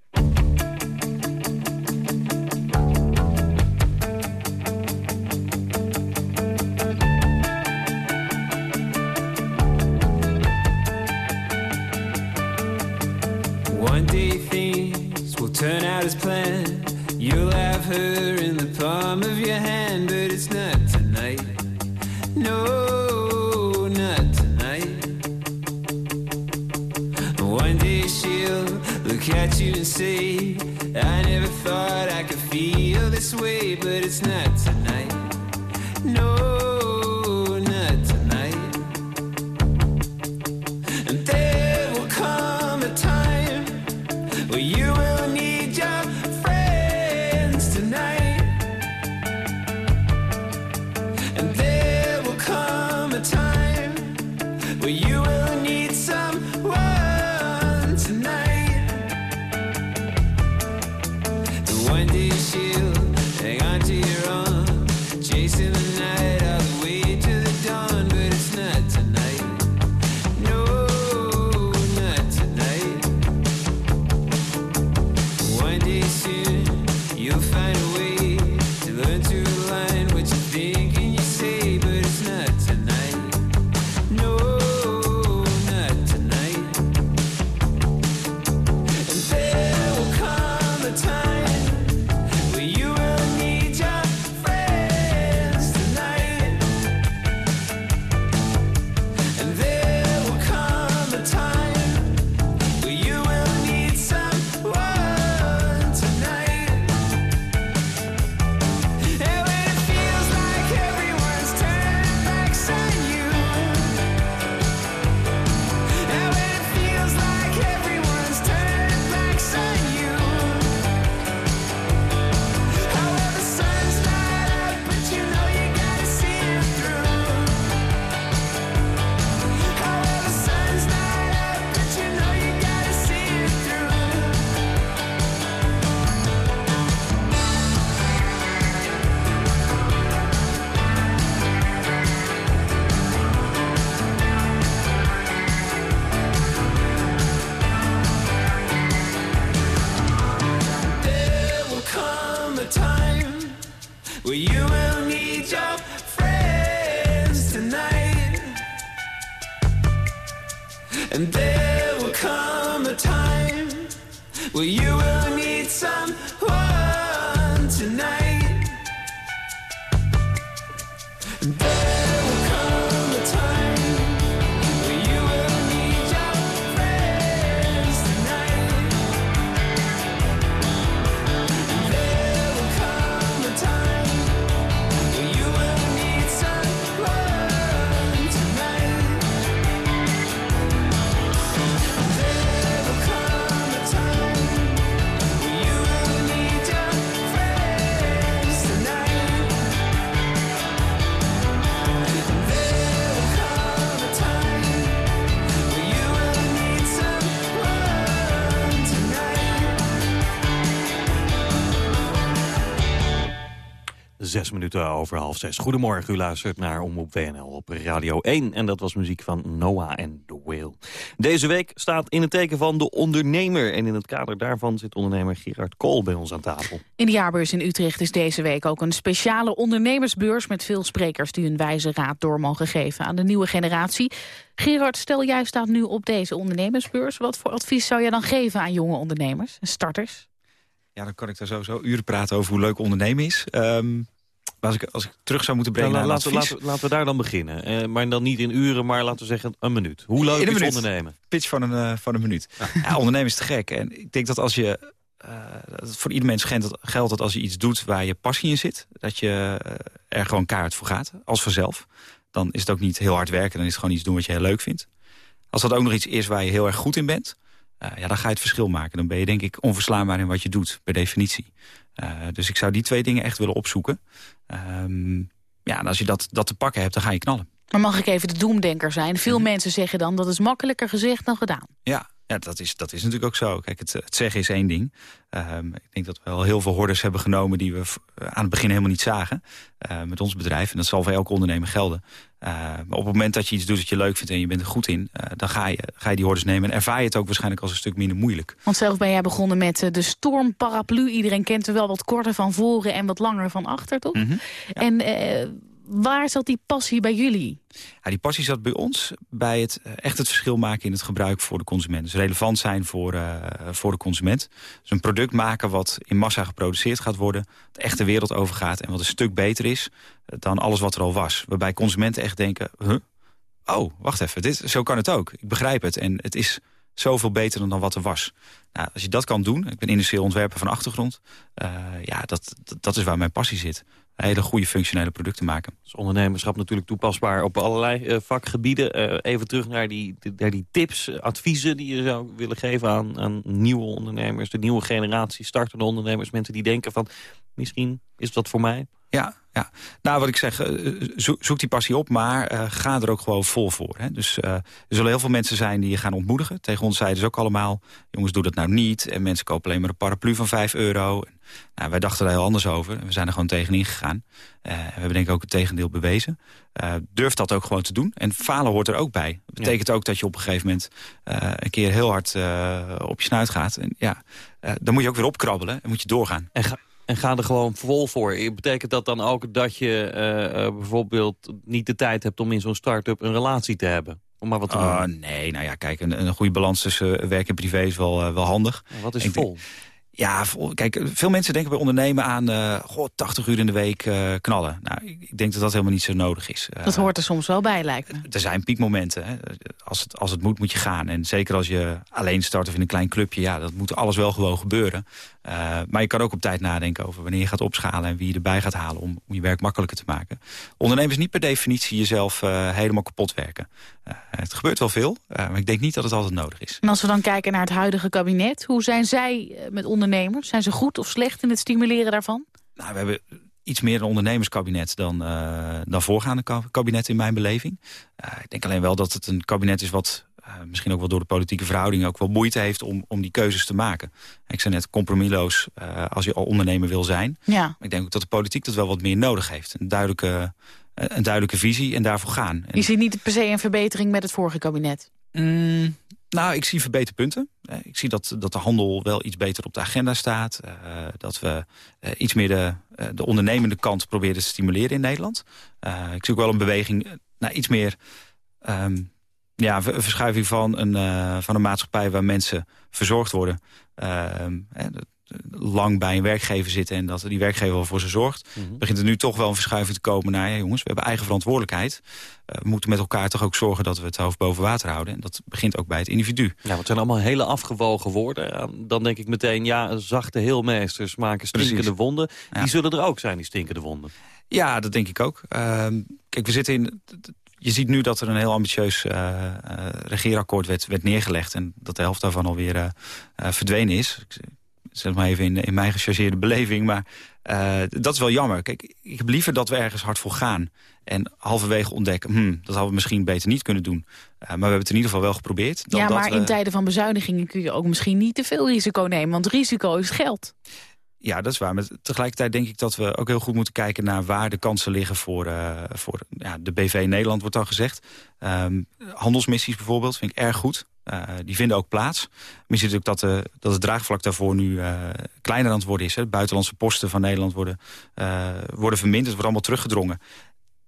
Turn out as planned. You'll have her in the palm of your hand, but it's not tonight. No, not tonight. One day she'll look at you and say, I never thought I could feel this way, but it's not tonight. Zes minuten over half zes. Goedemorgen, u luistert naar Omroep WNL op Radio 1. En dat was muziek van Noah en The Whale. Deze week staat in het teken van de ondernemer. En in het kader daarvan zit ondernemer Gerard Kool bij ons aan tafel. In de jaarbeurs in Utrecht is deze week ook een speciale ondernemersbeurs... met veel sprekers die hun wijze raad door mogen geven aan de nieuwe generatie. Gerard, stel jij staat nu op deze ondernemersbeurs. Wat voor advies zou je dan geven aan jonge ondernemers en starters? Ja, dan kan ik daar sowieso uren praten over hoe leuk ondernemen is. Ehm, maar als ik, als ik terug zou moeten brengen Nou, laten, laten, laten we daar dan beginnen. Eh, maar dan niet in uren, maar laten we zeggen een minuut. Hoe leuk is minuut. ondernemen? pitch van een, eh, van een minuut. Ja. ondernemen is te gek. En ik denk dat als je... eh, dat voor ieder mens geldt, dat- als je iets doet waar je passie in zit... dat je er gewoon kaart voor gaat, als vanzelf. Dan is het ook niet heel hard werken, dan is het gewoon iets doen wat je heel leuk vindt. Als dat ook nog iets is waar je heel erg goed in bent... ja, dan ga je het verschil maken. Dan ben je denk ik onverslaanbaar in wat je doet, per definitie. Eh, dus ik zou die twee dingen echt willen opzoeken. Ehm, ja, en als je dat, dat te pakken hebt, dan ga je knallen. Maar mag ik even de doemdenker zijn? Veel mensen zeggen dan dat is makkelijker gezegd dan gedaan. Ja, ja dat, is, dat is natuurlijk ook zo. Kijk, het, het zeggen is één ding. Ehm, ik denk dat we wel heel veel hordes hebben genomen... die we v- aan het begin helemaal niet zagen eh, met ons bedrijf. En dat zal voor elke ondernemer gelden. Eh, maar op het moment dat je iets doet dat je leuk vindt en je bent er goed in... eh, dan ga je, ga je die hordes nemen en ervaar je het ook waarschijnlijk als een stuk minder moeilijk. Want zelf ben jij begonnen met eh, de stormparaplu. Iedereen kent er wel wat korter van voren en wat langer van achter, toch? Mhm. En eh, waar zat die passie bij jullie? Ja, die passie zat bij ons bij het eh, echt het verschil maken in het gebruik voor de consument. Dus relevant zijn voor, eh, voor de consument. Dus een product maken wat in massa geproduceerd gaat worden. De echte wereld overgaat en wat een stuk beter is eh, dan alles wat er al was. Waarbij consumenten echt denken, huh? oh, wacht even, dit, zo kan het ook. Ik begrijp het en het is zoveel beter dan wat er was. Nou, als je dat kan doen, ik ben industrieel ontwerper van achtergrond... ja, dat, dat, dat is waar mijn passie zit. Hele goede functionele producten maken. is ondernemerschap natuurlijk toepasbaar op allerlei eh, vakgebieden. Eh, even terug naar die, die tips, eh, adviezen die je zou willen geven aan, aan nieuwe ondernemers. De nieuwe generatie, startende ondernemers. Mensen die denken van, misschien is dat voor mij. Ja, ja. Nou, wat ik zeg, eh, zo- zoek die passie op, maar eh, ga er ook gewoon vol voor. Hè. Dus eh, er zullen heel veel mensen zijn die je gaan ontmoedigen. Tegen ons zeiden ze ook allemaal, jongens, doe dat nou niet. En mensen kopen alleen maar een paraplu van 5 euro. En, nou, wij dachten daar heel anders over. We zijn er gewoon tegenin gegaan. En we hebben denk ik ook het tegendeel bewezen. Durf dat ook gewoon te doen. En falen hoort er ook bij. Dat betekent ook dat je op een gegeven moment een keer heel hard op je snuit gaat. En ja, dan moet je ook weer opkrabbelen en moet je doorgaan. En ga, en ga er gewoon vol voor. Betekent dat dan ook dat je eh, eh, bijvoorbeeld niet de tijd hebt om in zo'n start-up een relatie te hebben? Om maar wat te noemen. nee, nou ja, kijk, een, een goede balans tussen eh, werk en privé is wel, eh, wel handig. Wat is vol? Ja, vol- kijk, veel mensen denken bij ondernemen aan... eh goh, 80 uur in de week eh, knallen. Nou, ik, ik denk dat dat helemaal niet zo nodig is. Eh, Dat hoort er soms wel bij, lijkt me. er zijn piekmomenten. Hè. Als, het, als het moet, moet je gaan. En zeker als je alleen start of in een klein clubje... ja, dat moet alles wel gewoon gebeuren. Eh, maar je kan ook op tijd nadenken over wanneer je gaat opschalen... en wie je erbij gaat halen om, om je werk makkelijker te maken. Ondernemers niet per definitie jezelf eh, helemaal kapot werken. Eh, het gebeurt wel veel, maar ik denk niet dat het altijd nodig is. En als we dan kijken naar het huidige kabinet, hoe zijn zij met ondernemers? Zijn ze goed of slecht in het stimuleren daarvan? Nou, we hebben iets meer een ondernemerskabinet dan, dan voorgaande ka- kabinetten in mijn beleving. Ik denk alleen wel dat het een kabinet is wat misschien ook wel door de politieke verhoudingen ook wel moeite heeft om, om die keuzes te maken. Ik zei net compromisloos eh, als je al ondernemer wil zijn. Ja. Maar ik denk ook dat de politiek dat wel wat meer nodig heeft. Een duidelijke, eh, een duidelijke visie en daarvoor gaan. Je ziet niet per se een verbetering met het vorige kabinet. Mm, nou, ik zie verbeterpunten. Eh, Ik zie dat, dat de handel wel iets beter op de agenda staat. eh, dat we eh, iets meer de, eh, de ondernemende kant proberen te stimuleren in Nederland. Eh, ik zie ook wel een beweging eh, naar iets meer... ehm, Ja, een verschuiving van een, eh, van een maatschappij waar mensen verzorgd worden. Ehm, dat- lang bij een werkgever zitten en dat die werkgever wel voor ze zorgt. Begint er nu toch wel een verschuiving te komen naar... Ja, jongens, we hebben eigen verantwoordelijkheid. Eh, we moeten met elkaar toch ook zorgen dat we het hoofd boven water houden. En dat begint ook bij het individu. Ja, want het zijn allemaal hele afgewogen woorden. Eh, Dan denk ik meteen, ja, zachte heelmeesters maken stinkende Precies. wonden. Ja. Die zullen er ook zijn, die stinkende wonden. Ja, dat denk ik ook. Ehm, kijk, we zitten in... Je ziet nu dat er een heel ambitieus eh, regeerakkoord werd, werd neergelegd... en dat de helft daarvan alweer eh, verdwenen is. Ik zet maar even in, in mijn gechargeerde beleving. Maar dat is wel jammer. Kijk, ik heb liever dat we ergens hard voor gaan... en halverwege ontdekken, hmm, dat hadden we misschien beter niet kunnen doen. Maar we hebben het in ieder geval wel geprobeerd. Dan ja, dat maar we- in tijden van bezuinigingen kun je ook misschien niet te veel risico nemen. Want risico is geld. Ja, dat is waar. Maar tegelijkertijd denk ik dat we ook heel goed moeten kijken... naar waar de kansen liggen voor, eh, voor ja, de BV Nederland, wordt dan gezegd. Ehm, handelsmissies bijvoorbeeld vind ik erg goed. Eh, die vinden ook plaats. Maar je ziet ook dat, dat het draagvlak daarvoor nu eh, kleiner aan het worden is. Hè. Buitenlandse posten van Nederland worden, worden verminderd. Het wordt allemaal teruggedrongen.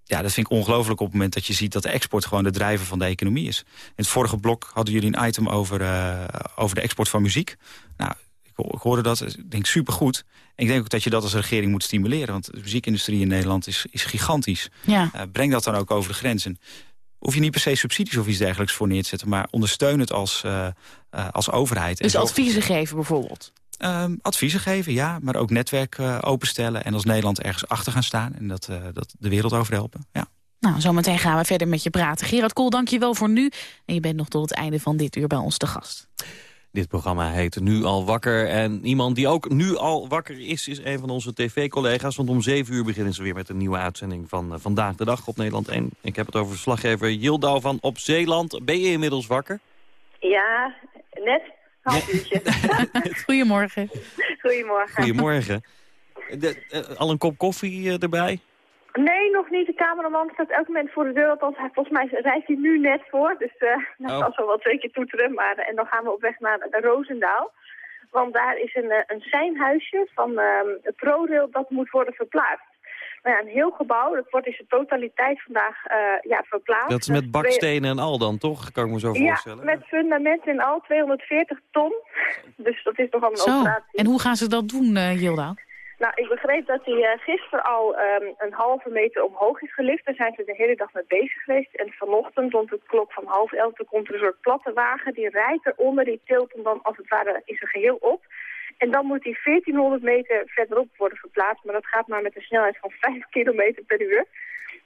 Ja, dat vind ik ongelooflijk op het moment dat je ziet dat de export gewoon de drijver van de economie is. In het vorige blok hadden jullie een item over, over de export van muziek. Nou, ik, ho- ik hoorde dat, ik denk supergoed. En ik denk ook dat je dat als regering moet stimuleren. Want de muziekindustrie in Nederland is, is gigantisch. Ja. Eh, breng dat dan ook over de grenzen. Hoef je niet per se subsidies of iets dergelijks voor neer te zetten... maar ondersteun het als, eh, eh, als overheid. Dus adviezen geven bijvoorbeeld. Ehm, adviezen geven, ja, maar ook netwerk openstellen... en als Nederland ergens achter gaan staan en dat, dat de wereld over helpen. Ja. Nou, zometeen gaan we verder met je praten. Gerard Kool, dank je wel voor nu. En je bent nog tot het einde van dit uur bij ons te gast. Dit programma heet Nu al wakker. En iemand die ook nu al wakker is, is een van onze tv-collega's. Want om zeven uur beginnen ze weer met een nieuwe uitzending van eh, Vandaag de Dag op Nederland 1. Ik heb het over verslaggever Jildau van Op Zeeland. Ben je inmiddels wakker? Ja, net. Half uurtje. Goedemorgen. Goedemorgen. Goedemorgen. De, eh, al een kop koffie eh, erbij? Nee, nog niet. De cameraman staat elk moment voor de deur. Althans, hij, volgens mij rijdt hij nu net voor. Dus eh dat Oh. zal zo wel twee keer toeteren. Maar, eh, en dan gaan we op weg naar Roosendaal. Want daar is een, eh, een seinhuisje van ehm het ProRail dat moet worden verplaatst. Nou ja, een heel gebouw, dat wordt in zijn totaliteit vandaag eh, ja, verplaatst. Dat is met bakstenen en al dan, toch? Kan ik me zo Ja, voorstellen. met fundament en al 240 ton. Dus dat is nogal een Zo, operatie. en hoe gaan ze dat doen, eh Jilda? Nou, ik begreep dat hij eh, gisteren al ehm, een halve meter omhoog is gelift. Daar zijn ze de hele dag mee bezig geweest. En vanochtend, rond de klok van half elf, komt er een soort platte wagen. Die rijdt eronder, die tilt hem dan als het ware in zijn geheel op. En dan moet hij 1400 meter verderop worden verplaatst. Maar dat gaat maar met een snelheid van 5 kilometer per uur.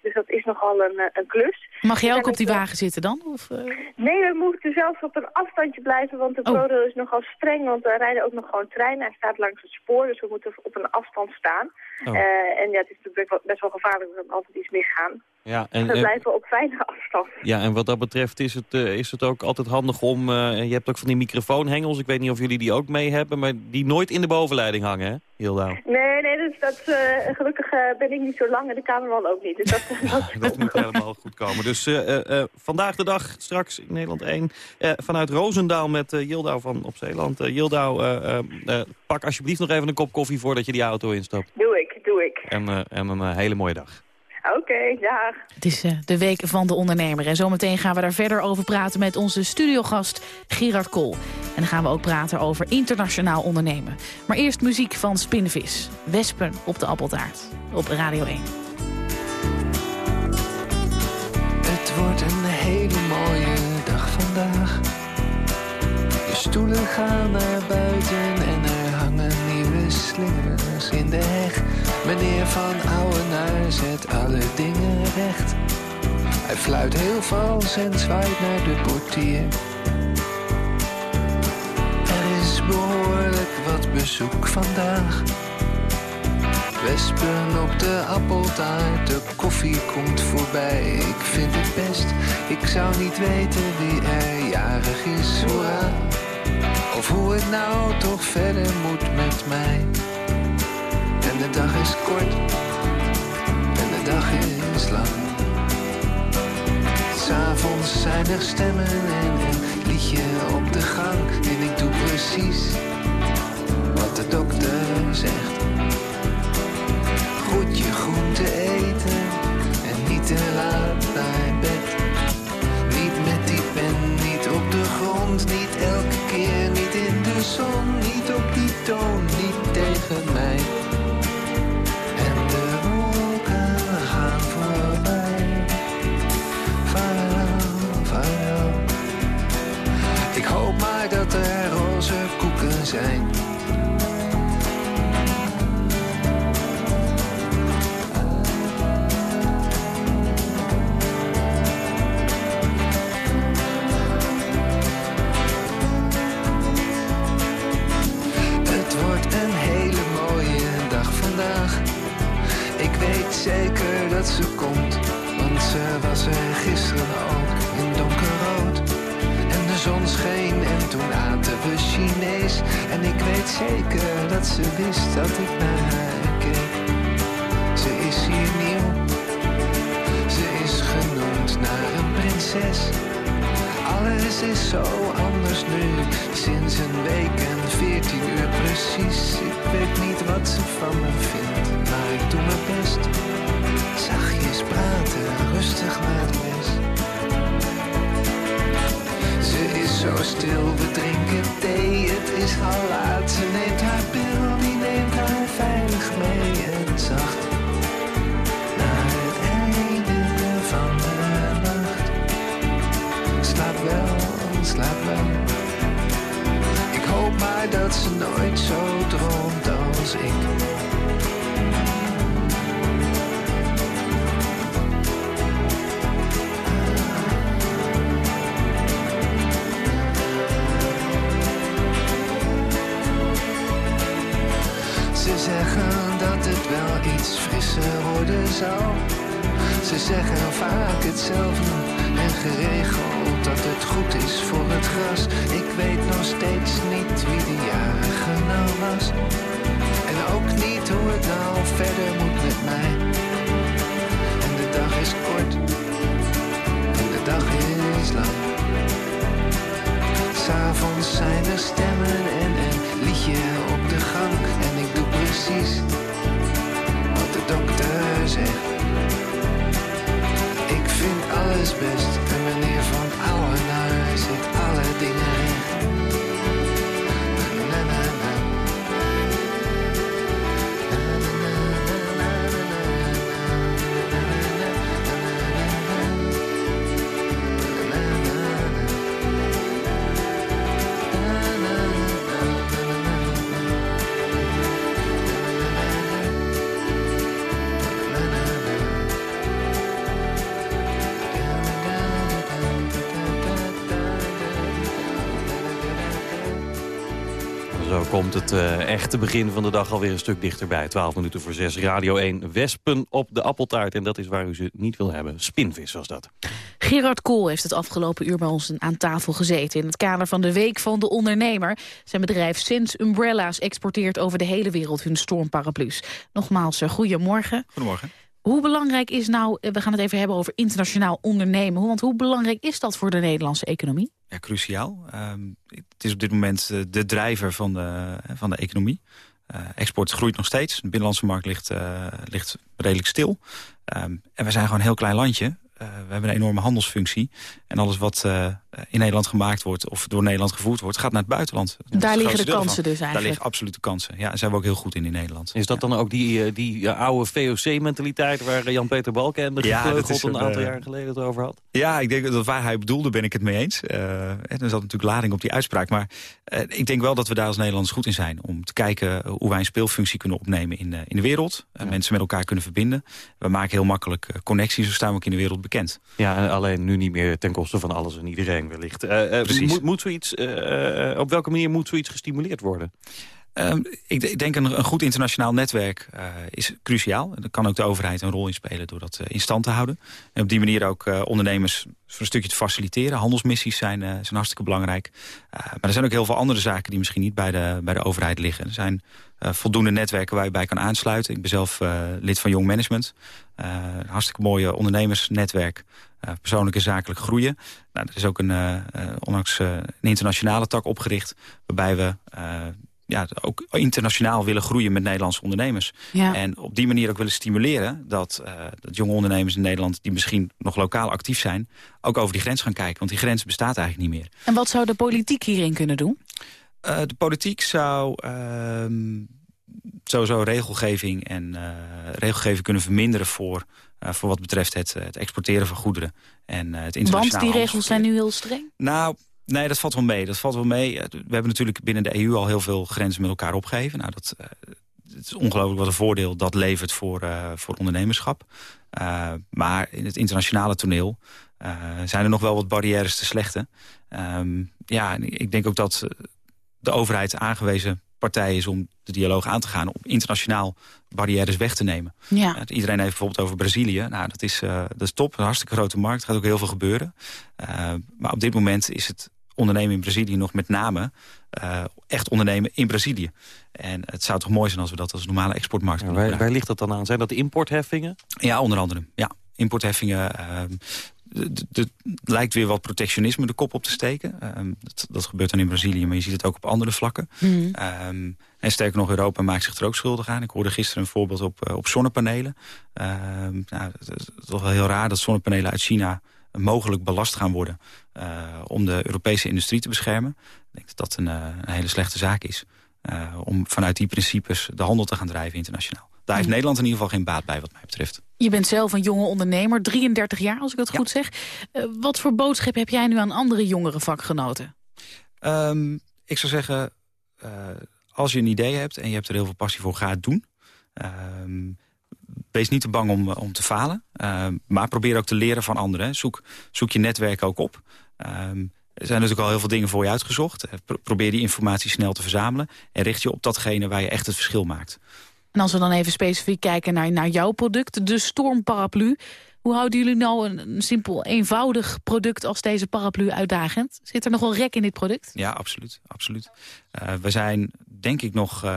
Dus dat is nogal een, eh, een klus. Mag jij ook op die eh, wagen zitten dan? Of, eh? Nee, we moeten zelfs op een afstandje blijven, want de Oh. ProRail is nogal streng, want er rijden ook nog gewoon treinen. Hij staat langs het spoor, dus we moeten op een afstand staan. Oh. Eh, en ja, het is natuurlijk best wel gevaarlijk, er kan altijd iets misgaan. Ja, en, we blijven op veilige afstand. ja, en wat dat betreft is het, is het ook altijd handig om... eh, je hebt ook van die microfoonhengels, ik weet niet of jullie die ook mee hebben... maar die nooit in de bovenleiding hangen, hè, Hilda? Nee, nee, dus dat, eh, gelukkig eh, ben ik niet zo lang en de cameraman ook niet. Dus dat, dat, Dat moet helemaal goed komen. Dus eh, vandaag de dag, straks in Nederland 1... eh, vanuit Roosendaal met Jildau van op Zeeland. Jildau, pak alsjeblieft nog even een kop koffie voordat je die auto instapt. doe ik, doe ik. En, en een hele mooie dag. Oké, dag. Het is eh, de week van de ondernemer. En zometeen gaan we daar verder over praten met onze studiogast Gerard Kool. En dan gaan we ook praten over internationaal ondernemen. Maar eerst muziek van Spinvis. Wespen op de appeltaart. Op Radio 1. Het wordt een hele mooie dag vandaag. De stoelen gaan naar buiten en er hangen nieuwe slingers in de. Meneer Van Ouwenaar zet alle dingen recht. Hij fluit heel vals en zwaait naar de portier. Er is behoorlijk wat bezoek vandaag. Wespen op de appeltaart, de koffie komt voorbij. Ik vind het best, ik zou niet weten wie er jarig is, hoera. Of hoe het nou toch verder moet met mij. En de dag is kort en de dag is lang. S'avonds zijn er stemmen en een liedje op de gang. En ik doe precies wat de dokter zegt. Goed je groente eten en niet te laat bij bed. Niet met die pen, niet op de grond, niet elke keer, niet in de zon, niet op die toon weet zeker dat ze komt, want ze was er gisteren toen aten we Chinees. En ik weet zeker dat ze wist dat ik naar haar keek. Ze is hier nieuw, ze is genoemd naar een prinses. Alles is zo anders nu, sinds een week en veertien uur precies. Ik weet niet wat ze van me vindt, maar ik doe mijn best. Zachtjes praten, rustig naar de zo stil, we drinken thee, het is al laat. Ze neemt haar pil, die neemt haar veilig mee en zacht. Naar het einde van de nacht. Slaap wel, slaap wel. Ik hoop maar dat ze nooit zo droomt als ik. Wel iets frisser worden zal. Ze zeggen vaak hetzelfde en geregeld dat het goed is voor het gras. Ik weet nog steeds niet wie de jarige nou was. En ook niet hoe het nou verder moet met mij. En de dag is kort en de dag is lang. S'avonds zijn er stemmen en een liedje op de gang. En ik doe precies dokter zegt. Ik vind alles best en meneer Van Ouwenaar zit alle dingen komt het eh, echte begin van de dag alweer een stuk dichterbij. 12 minuten voor 6, Radio 1, Wespen op de appeltaart. En dat is waar u ze niet wil hebben. Spinvis was dat. Gerard Kool heeft het afgelopen uur bij ons aan tafel gezeten... in het kader van de Week van de Ondernemer. Zijn bedrijf Sense Umbrellas exporteert over de hele wereld hun stormparaplu's. Nogmaals, eh, goedemorgen. Goedemorgen. Hoe belangrijk is nou, eh, we gaan het even hebben over internationaal ondernemen... want hoe belangrijk is dat voor de Nederlandse economie? Ja, cruciaal. Ehm, het is op dit moment eh, de drijver van de, van de economie. Eh, export groeit nog steeds. De binnenlandse markt ligt, eh, ligt redelijk stil. Ehm, en we zijn gewoon een heel klein landje. Eh, we hebben een enorme handelsfunctie. En alles wat eh, in Nederland gemaakt wordt of door Nederland gevoerd wordt... gaat naar het buitenland. Dat Daar het liggen de kansen dus Daar eigenlijk. liggen absolute kansen. Ja, daar zijn we ook heel goed in in Nederland. Is dat dan ook die, eh, die eh, oude VOC-mentaliteit... waar eh, Jan-Peter Balkenende Ja, dat gevleugeld is een een, aantal eh, jaar geleden het over had? Ja, ik denk dat waar hij bedoelde ben ik het mee eens. Eh, en er zat natuurlijk lading op die uitspraak. Maar eh, ik denk wel dat we daar als Nederlanders goed in zijn. Om te kijken hoe wij een speelfunctie kunnen opnemen in, de in de wereld. En mensen met elkaar kunnen verbinden. We maken heel makkelijk eh, connecties. Zo staan we ook in de wereld bekend. Ja, en alleen nu niet meer ten koste van alles en iedereen wellicht. Eh, Precies. Moet, moet zoiets, eh, op welke manier moet zoiets gestimuleerd worden? Ehm, ik, ik denk een, een goed internationaal netwerk eh, is cruciaal. En daar kan ook de overheid een rol in spelen door dat eh, in stand te houden. En op die manier ook eh, ondernemers voor een stukje te faciliteren. Handelsmissies zijn, zijn hartstikke belangrijk. Maar er zijn ook heel veel andere zaken die misschien niet bij de, bij de overheid liggen. Er zijn voldoende netwerken waar je bij kan aansluiten. Ik ben zelf lid van Young Management. Een hartstikke mooie ondernemersnetwerk. Persoonlijk en zakelijk groeien. Nou, er is ook een, onlangs een internationale tak opgericht... waarbij we ja, ook internationaal willen groeien met Nederlandse ondernemers. Ja. En op die manier ook willen stimuleren dat, eh, dat jonge ondernemers in Nederland... die misschien nog lokaal actief zijn, ook over die grens gaan kijken. Want die grens bestaat eigenlijk niet meer. En wat zou de politiek hierin kunnen doen? Eh, de politiek zou ehm, sowieso regelgeving en eh, regelgeving kunnen verminderen voor, voor wat betreft het, het exporteren van goederen en het internationaal Want die regels zijn nu heel streng. Nou, nee, dat valt wel mee. Dat valt wel mee. Eh, We hebben natuurlijk binnen de EU al heel veel grenzen met elkaar opgegeven. Nou, dat, eh, het is ongelooflijk wat een voordeel dat levert voor, eh, voor ondernemerschap. Maar in het internationale toneel zijn er nog wel wat barrières te slechten. Ehm, ja, ik denk ook dat de overheid aangewezen partij is om de dialoog aan te gaan... om internationaal barrières weg te nemen. Ja. Iedereen heeft bijvoorbeeld over Brazilië. Nou, dat is, dat is top, een hartstikke grote markt. Er gaat ook heel veel gebeuren. Maar op dit moment is het ondernemen in Brazilië nog met name... eh, echt ondernemen in Brazilië. En het zou toch mooi zijn als we dat als normale exportmarkt kunnen Waar, ligt dat dan aan? Zijn dat de importheffingen? Ja, onder andere. Ja, importheffingen. ehm, Het lijkt weer wat protectionisme de kop op te steken. Ehm, dat, dat gebeurt dan in Brazilië, maar je ziet het ook op andere vlakken. Mhm. Ehm, en sterker nog, Europa maakt zich er ook schuldig aan. Ik hoorde gisteren een voorbeeld op, eh, op zonnepanelen. Ehm, nou, het is toch wel heel raar dat zonnepanelen uit China mogelijk belast gaan worden... eh, om de Europese industrie te beschermen. Ik denk dat dat een, eh, een hele slechte zaak is. eh, om vanuit die principes de handel te gaan drijven internationaal. Daar heeft. Nederland in ieder geval geen baat bij wat mij betreft. Je bent zelf een jonge ondernemer, 33 jaar als ik het goed zeg. Wat voor boodschap heb jij nu aan andere jongere vakgenoten? Ehm, ik zou zeggen, als je een idee hebt en je hebt er heel veel passie voor, ga het doen. Ehm, wees niet te bang om, om te falen. Ehm, maar probeer ook te leren van anderen. Zoek, zoek je netwerk ook op. Ehm, er zijn natuurlijk al heel veel dingen voor je uitgezocht. Eh, pro- probeer die informatie snel te verzamelen. En richt je op datgene waar je echt het verschil maakt. En als we dan even specifiek kijken naar, naar jouw product, de stormparaplu. Hoe houden jullie nou een, een simpel, eenvoudig product als deze paraplu uitdagend? Zit er nog wel rek in dit product? Ja, absoluut. absoluut. Eh, we zijn, denk ik, nog... eh,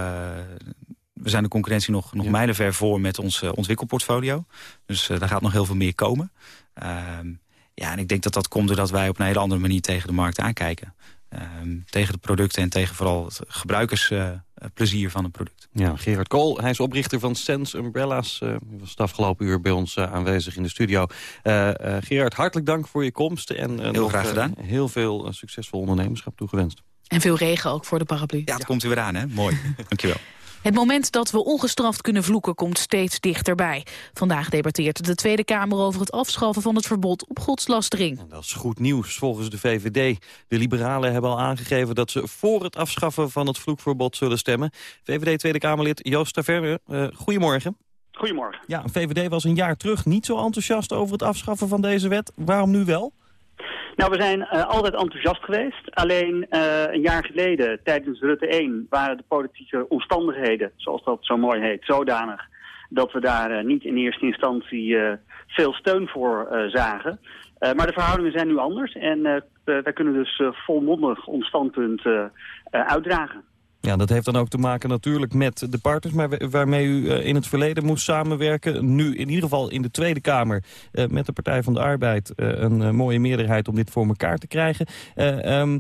we zijn de concurrentie nog, nog mijlenver voor met ons ontwikkelportfolio. Dus daar gaat nog heel veel meer komen. Ja, en ik denk dat dat komt doordat wij op een hele andere manier tegen de markt aankijken. Ehm, tegen de producten en tegen vooral het gebruikersplezier van het product. Ja, Gerard Kool, hij is oprichter van Sense Umbrellas. eh was het afgelopen uur bij ons eh, aanwezig in de studio. Eh, eh, Gerard, hartelijk dank voor je komst. En, eh, Heel nog, graag eh, gedaan. heel veel eh, succesvol ondernemerschap toegewenst. En veel regen ook voor de paraplu. Ja, het komt er weer aan, hè? Mooi. Dankjewel. Het moment dat we ongestraft kunnen vloeken komt steeds dichterbij. Vandaag debatteert de Tweede Kamer over het afschaffen van het verbod op godslastering. Dat is goed nieuws volgens de VVD. De liberalen hebben al aangegeven dat ze voor het afschaffen van het vloekverbod zullen stemmen. VVD Tweede Kamerlid Joost Taverne, eh, goedemorgen. Goedemorgen. Ja, VVD was een jaar terug niet zo enthousiast over het afschaffen van deze wet. Waarom nu wel? Nou, we zijn eh, altijd enthousiast geweest. Alleen eh, een jaar geleden, tijdens Rutte 1, waren de politieke omstandigheden, zoals dat zo mooi heet, zodanig dat we daar eh, niet in eerste instantie veel steun voor zagen. Maar de verhoudingen zijn nu anders en wij kunnen dus volmondig ons standpunt uitdragen. Ja, dat heeft dan ook te maken natuurlijk met de partners maar wa- waarmee u eh, in het verleden moest samenwerken. Nu in ieder geval in de Tweede Kamer eh, met de Partij van de Arbeid eh, een mooie meerderheid om dit voor elkaar te krijgen. Eh, ehm,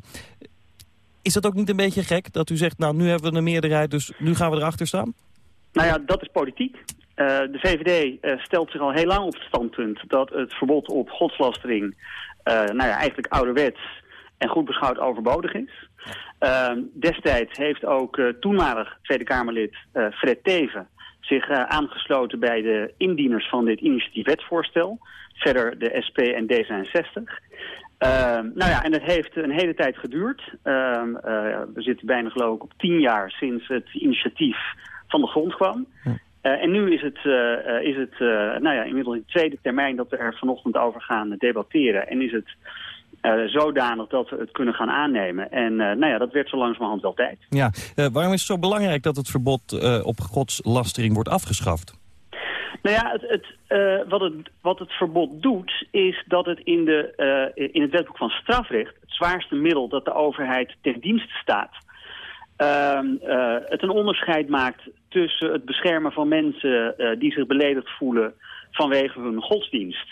is dat ook niet een beetje gek dat u zegt, nou nu hebben we een meerderheid, dus nu gaan we erachter staan? Nou ja, dat is politiek. De VVD stelt zich al heel lang op het standpunt dat het verbod op godslastering nou ja, eigenlijk ouderwets en goed beschouwd overbodig is. Eh, destijds heeft ook eh, toenmalig Tweede Kamerlid eh, Fred Teven zich eh, aangesloten bij de indieners van dit initiatief wetsvoorstel. Verder de SP en D66. Ehm, nou ja, en het heeft een hele tijd geduurd. Ehm, eh, we zitten bijna geloof ik op tien jaar sinds het initiatief van de grond kwam. En nu is het, is het nou ja, inmiddels in tweede termijn dat we er vanochtend over gaan debatteren. En is het eh, zodanig dat we het kunnen gaan aannemen. En eh, nou ja, dat werd zo langzamerhand wel tijd. Ja, eh, waarom is het zo belangrijk dat het verbod op godslastering wordt afgeschaft? Nou ja, het, het, wat, het, wat het verbod doet, is dat het in, de, in het wetboek van strafrecht, het zwaarste middel dat de overheid ten dienste staat, ehm, eh, het een onderscheid maakt tussen het beschermen van mensen die zich beledigd voelen vanwege hun godsdienst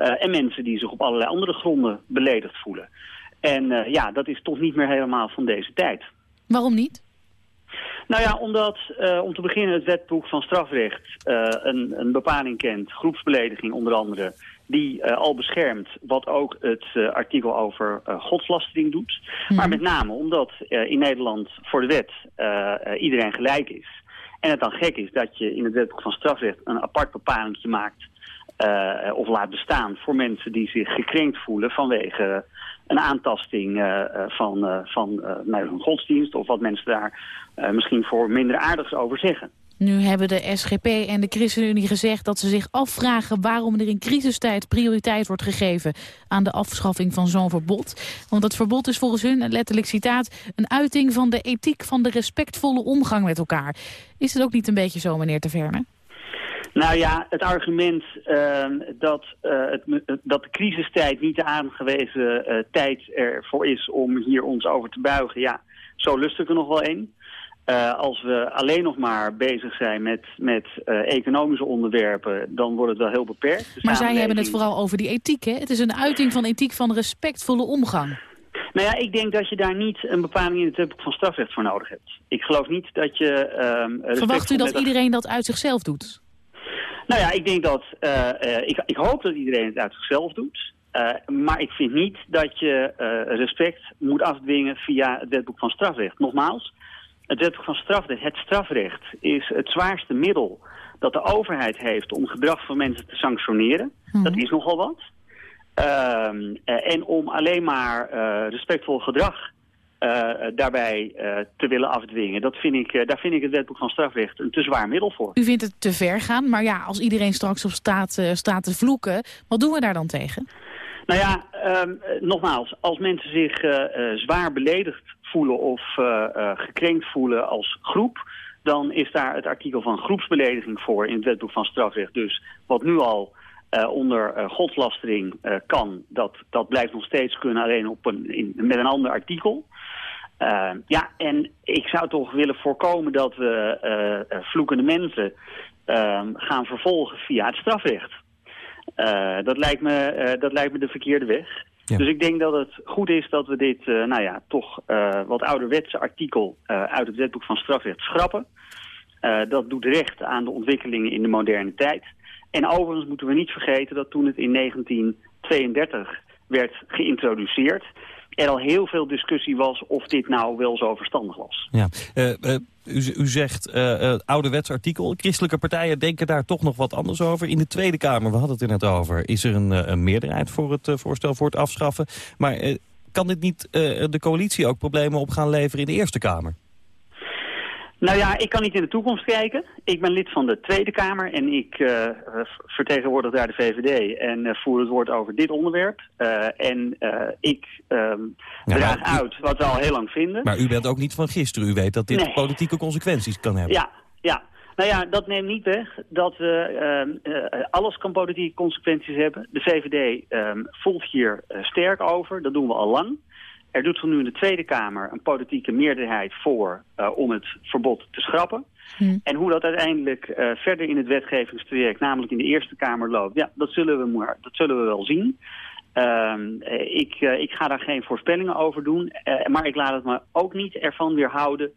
en mensen die zich op allerlei andere gronden beledigd voelen. En eh, ja, dat is toch niet meer helemaal van deze tijd. Waarom niet? Nou ja, omdat eh, om te beginnen het wetboek van strafrecht eh, een, een bepaling kent, groepsbelediging onder andere, die eh, al beschermt wat ook het eh, artikel over eh, godslastering doet. Maar met name omdat eh, in Nederland voor de wet eh, eh, iedereen gelijk is. En het dan gek is dat je in het wetboek van strafrecht een apart bepalingje maakt eh, of laat bestaan voor mensen die zich gekrenkt voelen vanwege een aantasting eh, eh, van, van eh, nou, hun godsdienst of wat mensen daar misschien voor minder aardigs over zeggen. Nu hebben de SGP en de ChristenUnie gezegd dat ze zich afvragen waarom er in crisistijd prioriteit wordt gegeven aan de afschaffing van zo'n verbod. Want het verbod is volgens hun, letterlijk citaat, een uiting van de ethiek van de respectvolle omgang met elkaar. Is het ook niet een beetje zo, meneer Taverne? Nou ja, het argument ehm, dat, eh, het, dat de crisistijd niet de aangewezen eh, tijd ervoor is om hier ons over te buigen, ja, zo lust ik er nog wel een. Eh, als we alleen nog maar bezig zijn met, met economische onderwerpen, dan wordt het wel heel beperkt. De Maar zij hebben het vooral over die ethiek, hè? Het is een uiting van ethiek van respectvolle omgang. Nou ja, ik denk dat je daar niet een bepaling in het wetboek van strafrecht voor nodig hebt. Ik geloof niet dat je... ehm, Verwacht u dat iedereen dat uit zichzelf doet? Nou ja, ik denk dat... eh, eh, ik, ik hoop dat iedereen het uit zichzelf doet. Eh, maar ik vind niet dat je respect moet afdwingen via het wetboek van strafrecht. Nogmaals, het wetboek van strafrecht, het strafrecht, is het zwaarste middel dat de overheid heeft om gedrag van mensen te sanctioneren. Dat is nogal wat. Ehm, eh, en om alleen maar respectvol gedrag eh, daarbij eh, te willen afdwingen, dat vind ik, eh, daar vind ik het wetboek van strafrecht een te zwaar middel voor. U vindt het te ver gaan, maar ja, als iedereen straks op staat, staat te vloeken, wat doen we daar dan tegen? Nou ja, ehm, eh, nogmaals, als mensen zich zwaar beledigd voelen of gekrenkt voelen als groep, dan is daar het artikel van groepsbelediging voor in het wetboek van strafrecht. Dus wat nu al eh, onder eh, godslastering eh, kan, dat, dat blijft nog steeds kunnen, alleen op een, in, met een ander artikel. Ja, en ik zou toch willen voorkomen dat we vloekende mensen uh, gaan vervolgen via het strafrecht. Dat, lijkt me, dat lijkt me de verkeerde weg. Ja. Dus ik denk dat het goed is dat we dit, nou ja, toch wat ouderwetse artikel uit het wetboek van strafrecht schrappen. Dat doet recht aan de ontwikkelingen in de moderne tijd. En overigens moeten we niet vergeten dat toen het in 1932 werd geïntroduceerd er al heel veel discussie was of dit nou wel zo verstandig was. Ja, uh, uh, u, u, zegt uh, ouderwets artikel. Christelijke partijen denken daar toch nog wat anders over. In de Tweede Kamer, we hadden het er net over, is er een, een meerderheid voor het voorstel voor het afschaffen. Maar kan dit niet de coalitie ook problemen op gaan leveren in de Eerste Kamer? Nou ja, ik kan niet in de toekomst kijken. Ik ben lid van de Tweede Kamer en ik uh, vertegenwoordig daar de VVD en uh, voer het woord over dit onderwerp. Uh, en ik um, ja, draag u, uit wat we al heel lang vinden. Maar u bent ook niet van gisteren. U weet dat dit nee. politieke consequenties kan hebben. Ja, ja. Nou ja, dat neemt niet weg dat we, alles kan politieke consequenties hebben. De VVD um, voelt hier sterk over, dat doen we al lang. Er doet er nu in de Tweede Kamer een politieke meerderheid voor uh, om het verbod te schrappen. Hmm. En hoe dat uiteindelijk uh, verder in het wetgevingstraject, namelijk in de Eerste Kamer loopt, ja, dat zullen we, maar, dat zullen we wel zien. Uh, ik, ik ga daar geen voorspellingen over doen, maar ik laat het me ook niet ervan weerhouden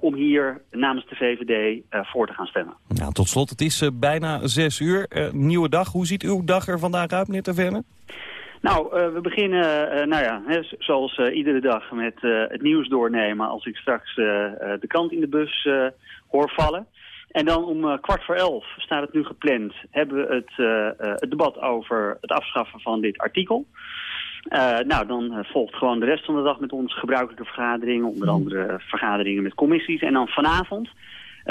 om hier namens de VVD voor te gaan stemmen. Ja, tot slot, het is bijna zes uur. nieuwe dag. Hoe ziet uw dag er vandaag uit, meneer Taverne? Nou, uh, we beginnen, uh, nou ja, hè, zoals uh, iedere dag met het nieuws doornemen als ik straks de krant in de bus hoor vallen. En dan om kwart voor elf staat het nu gepland, hebben we het, het debat over het afschaffen van dit artikel. nou, dan volgt gewoon de rest van de dag met onze gebruikelijke vergaderingen, onder andere vergaderingen met commissies. En dan vanavond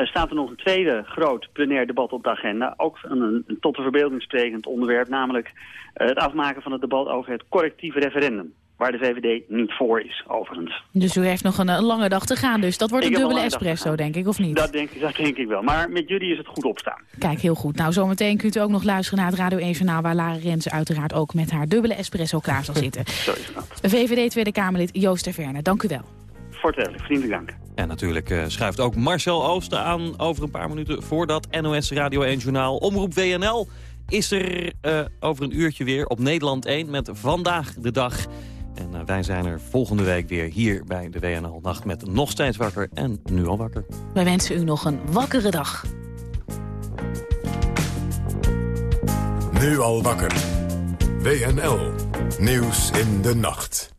staat er nog een tweede groot plenair debat op de agenda. Ook een, een tot de verbeelding sprekend onderwerp. Namelijk uh, het afmaken van het debat over het correctieve referendum. Waar de VVD niet voor is, overigens. Dus u heeft nog een, een lange dag te gaan. Dus dat wordt ik een dubbele espresso, denk ik, of niet? Dat denk, dat denk ik wel. Maar met jullie is het goed opstaan. Kijk, heel goed. Nou, zometeen kunt u ook nog luisteren naar het Radio 1 Journaal... waar Lara Rens uiteraard ook met haar dubbele espresso klaar zal zitten. Zo is dat. VVD Tweede Kamerlid Joost Terverne, dank u wel. Voortdurend, vriendelijk dank. En natuurlijk uh, schuift ook Marcel Oosten aan over een paar minuten voor dat NOS Radio 1 Journaal. Omroep WNL is er uh, over een uurtje weer op Nederland 1 met Vandaag de Dag. En uh, wij zijn er volgende week weer hier bij de WNL Nacht met Nog Steeds Wakker en Nu Al Wakker. Wij wensen u nog een wakkere dag. Nu Al Wakker. WNL. Nieuws in de nacht.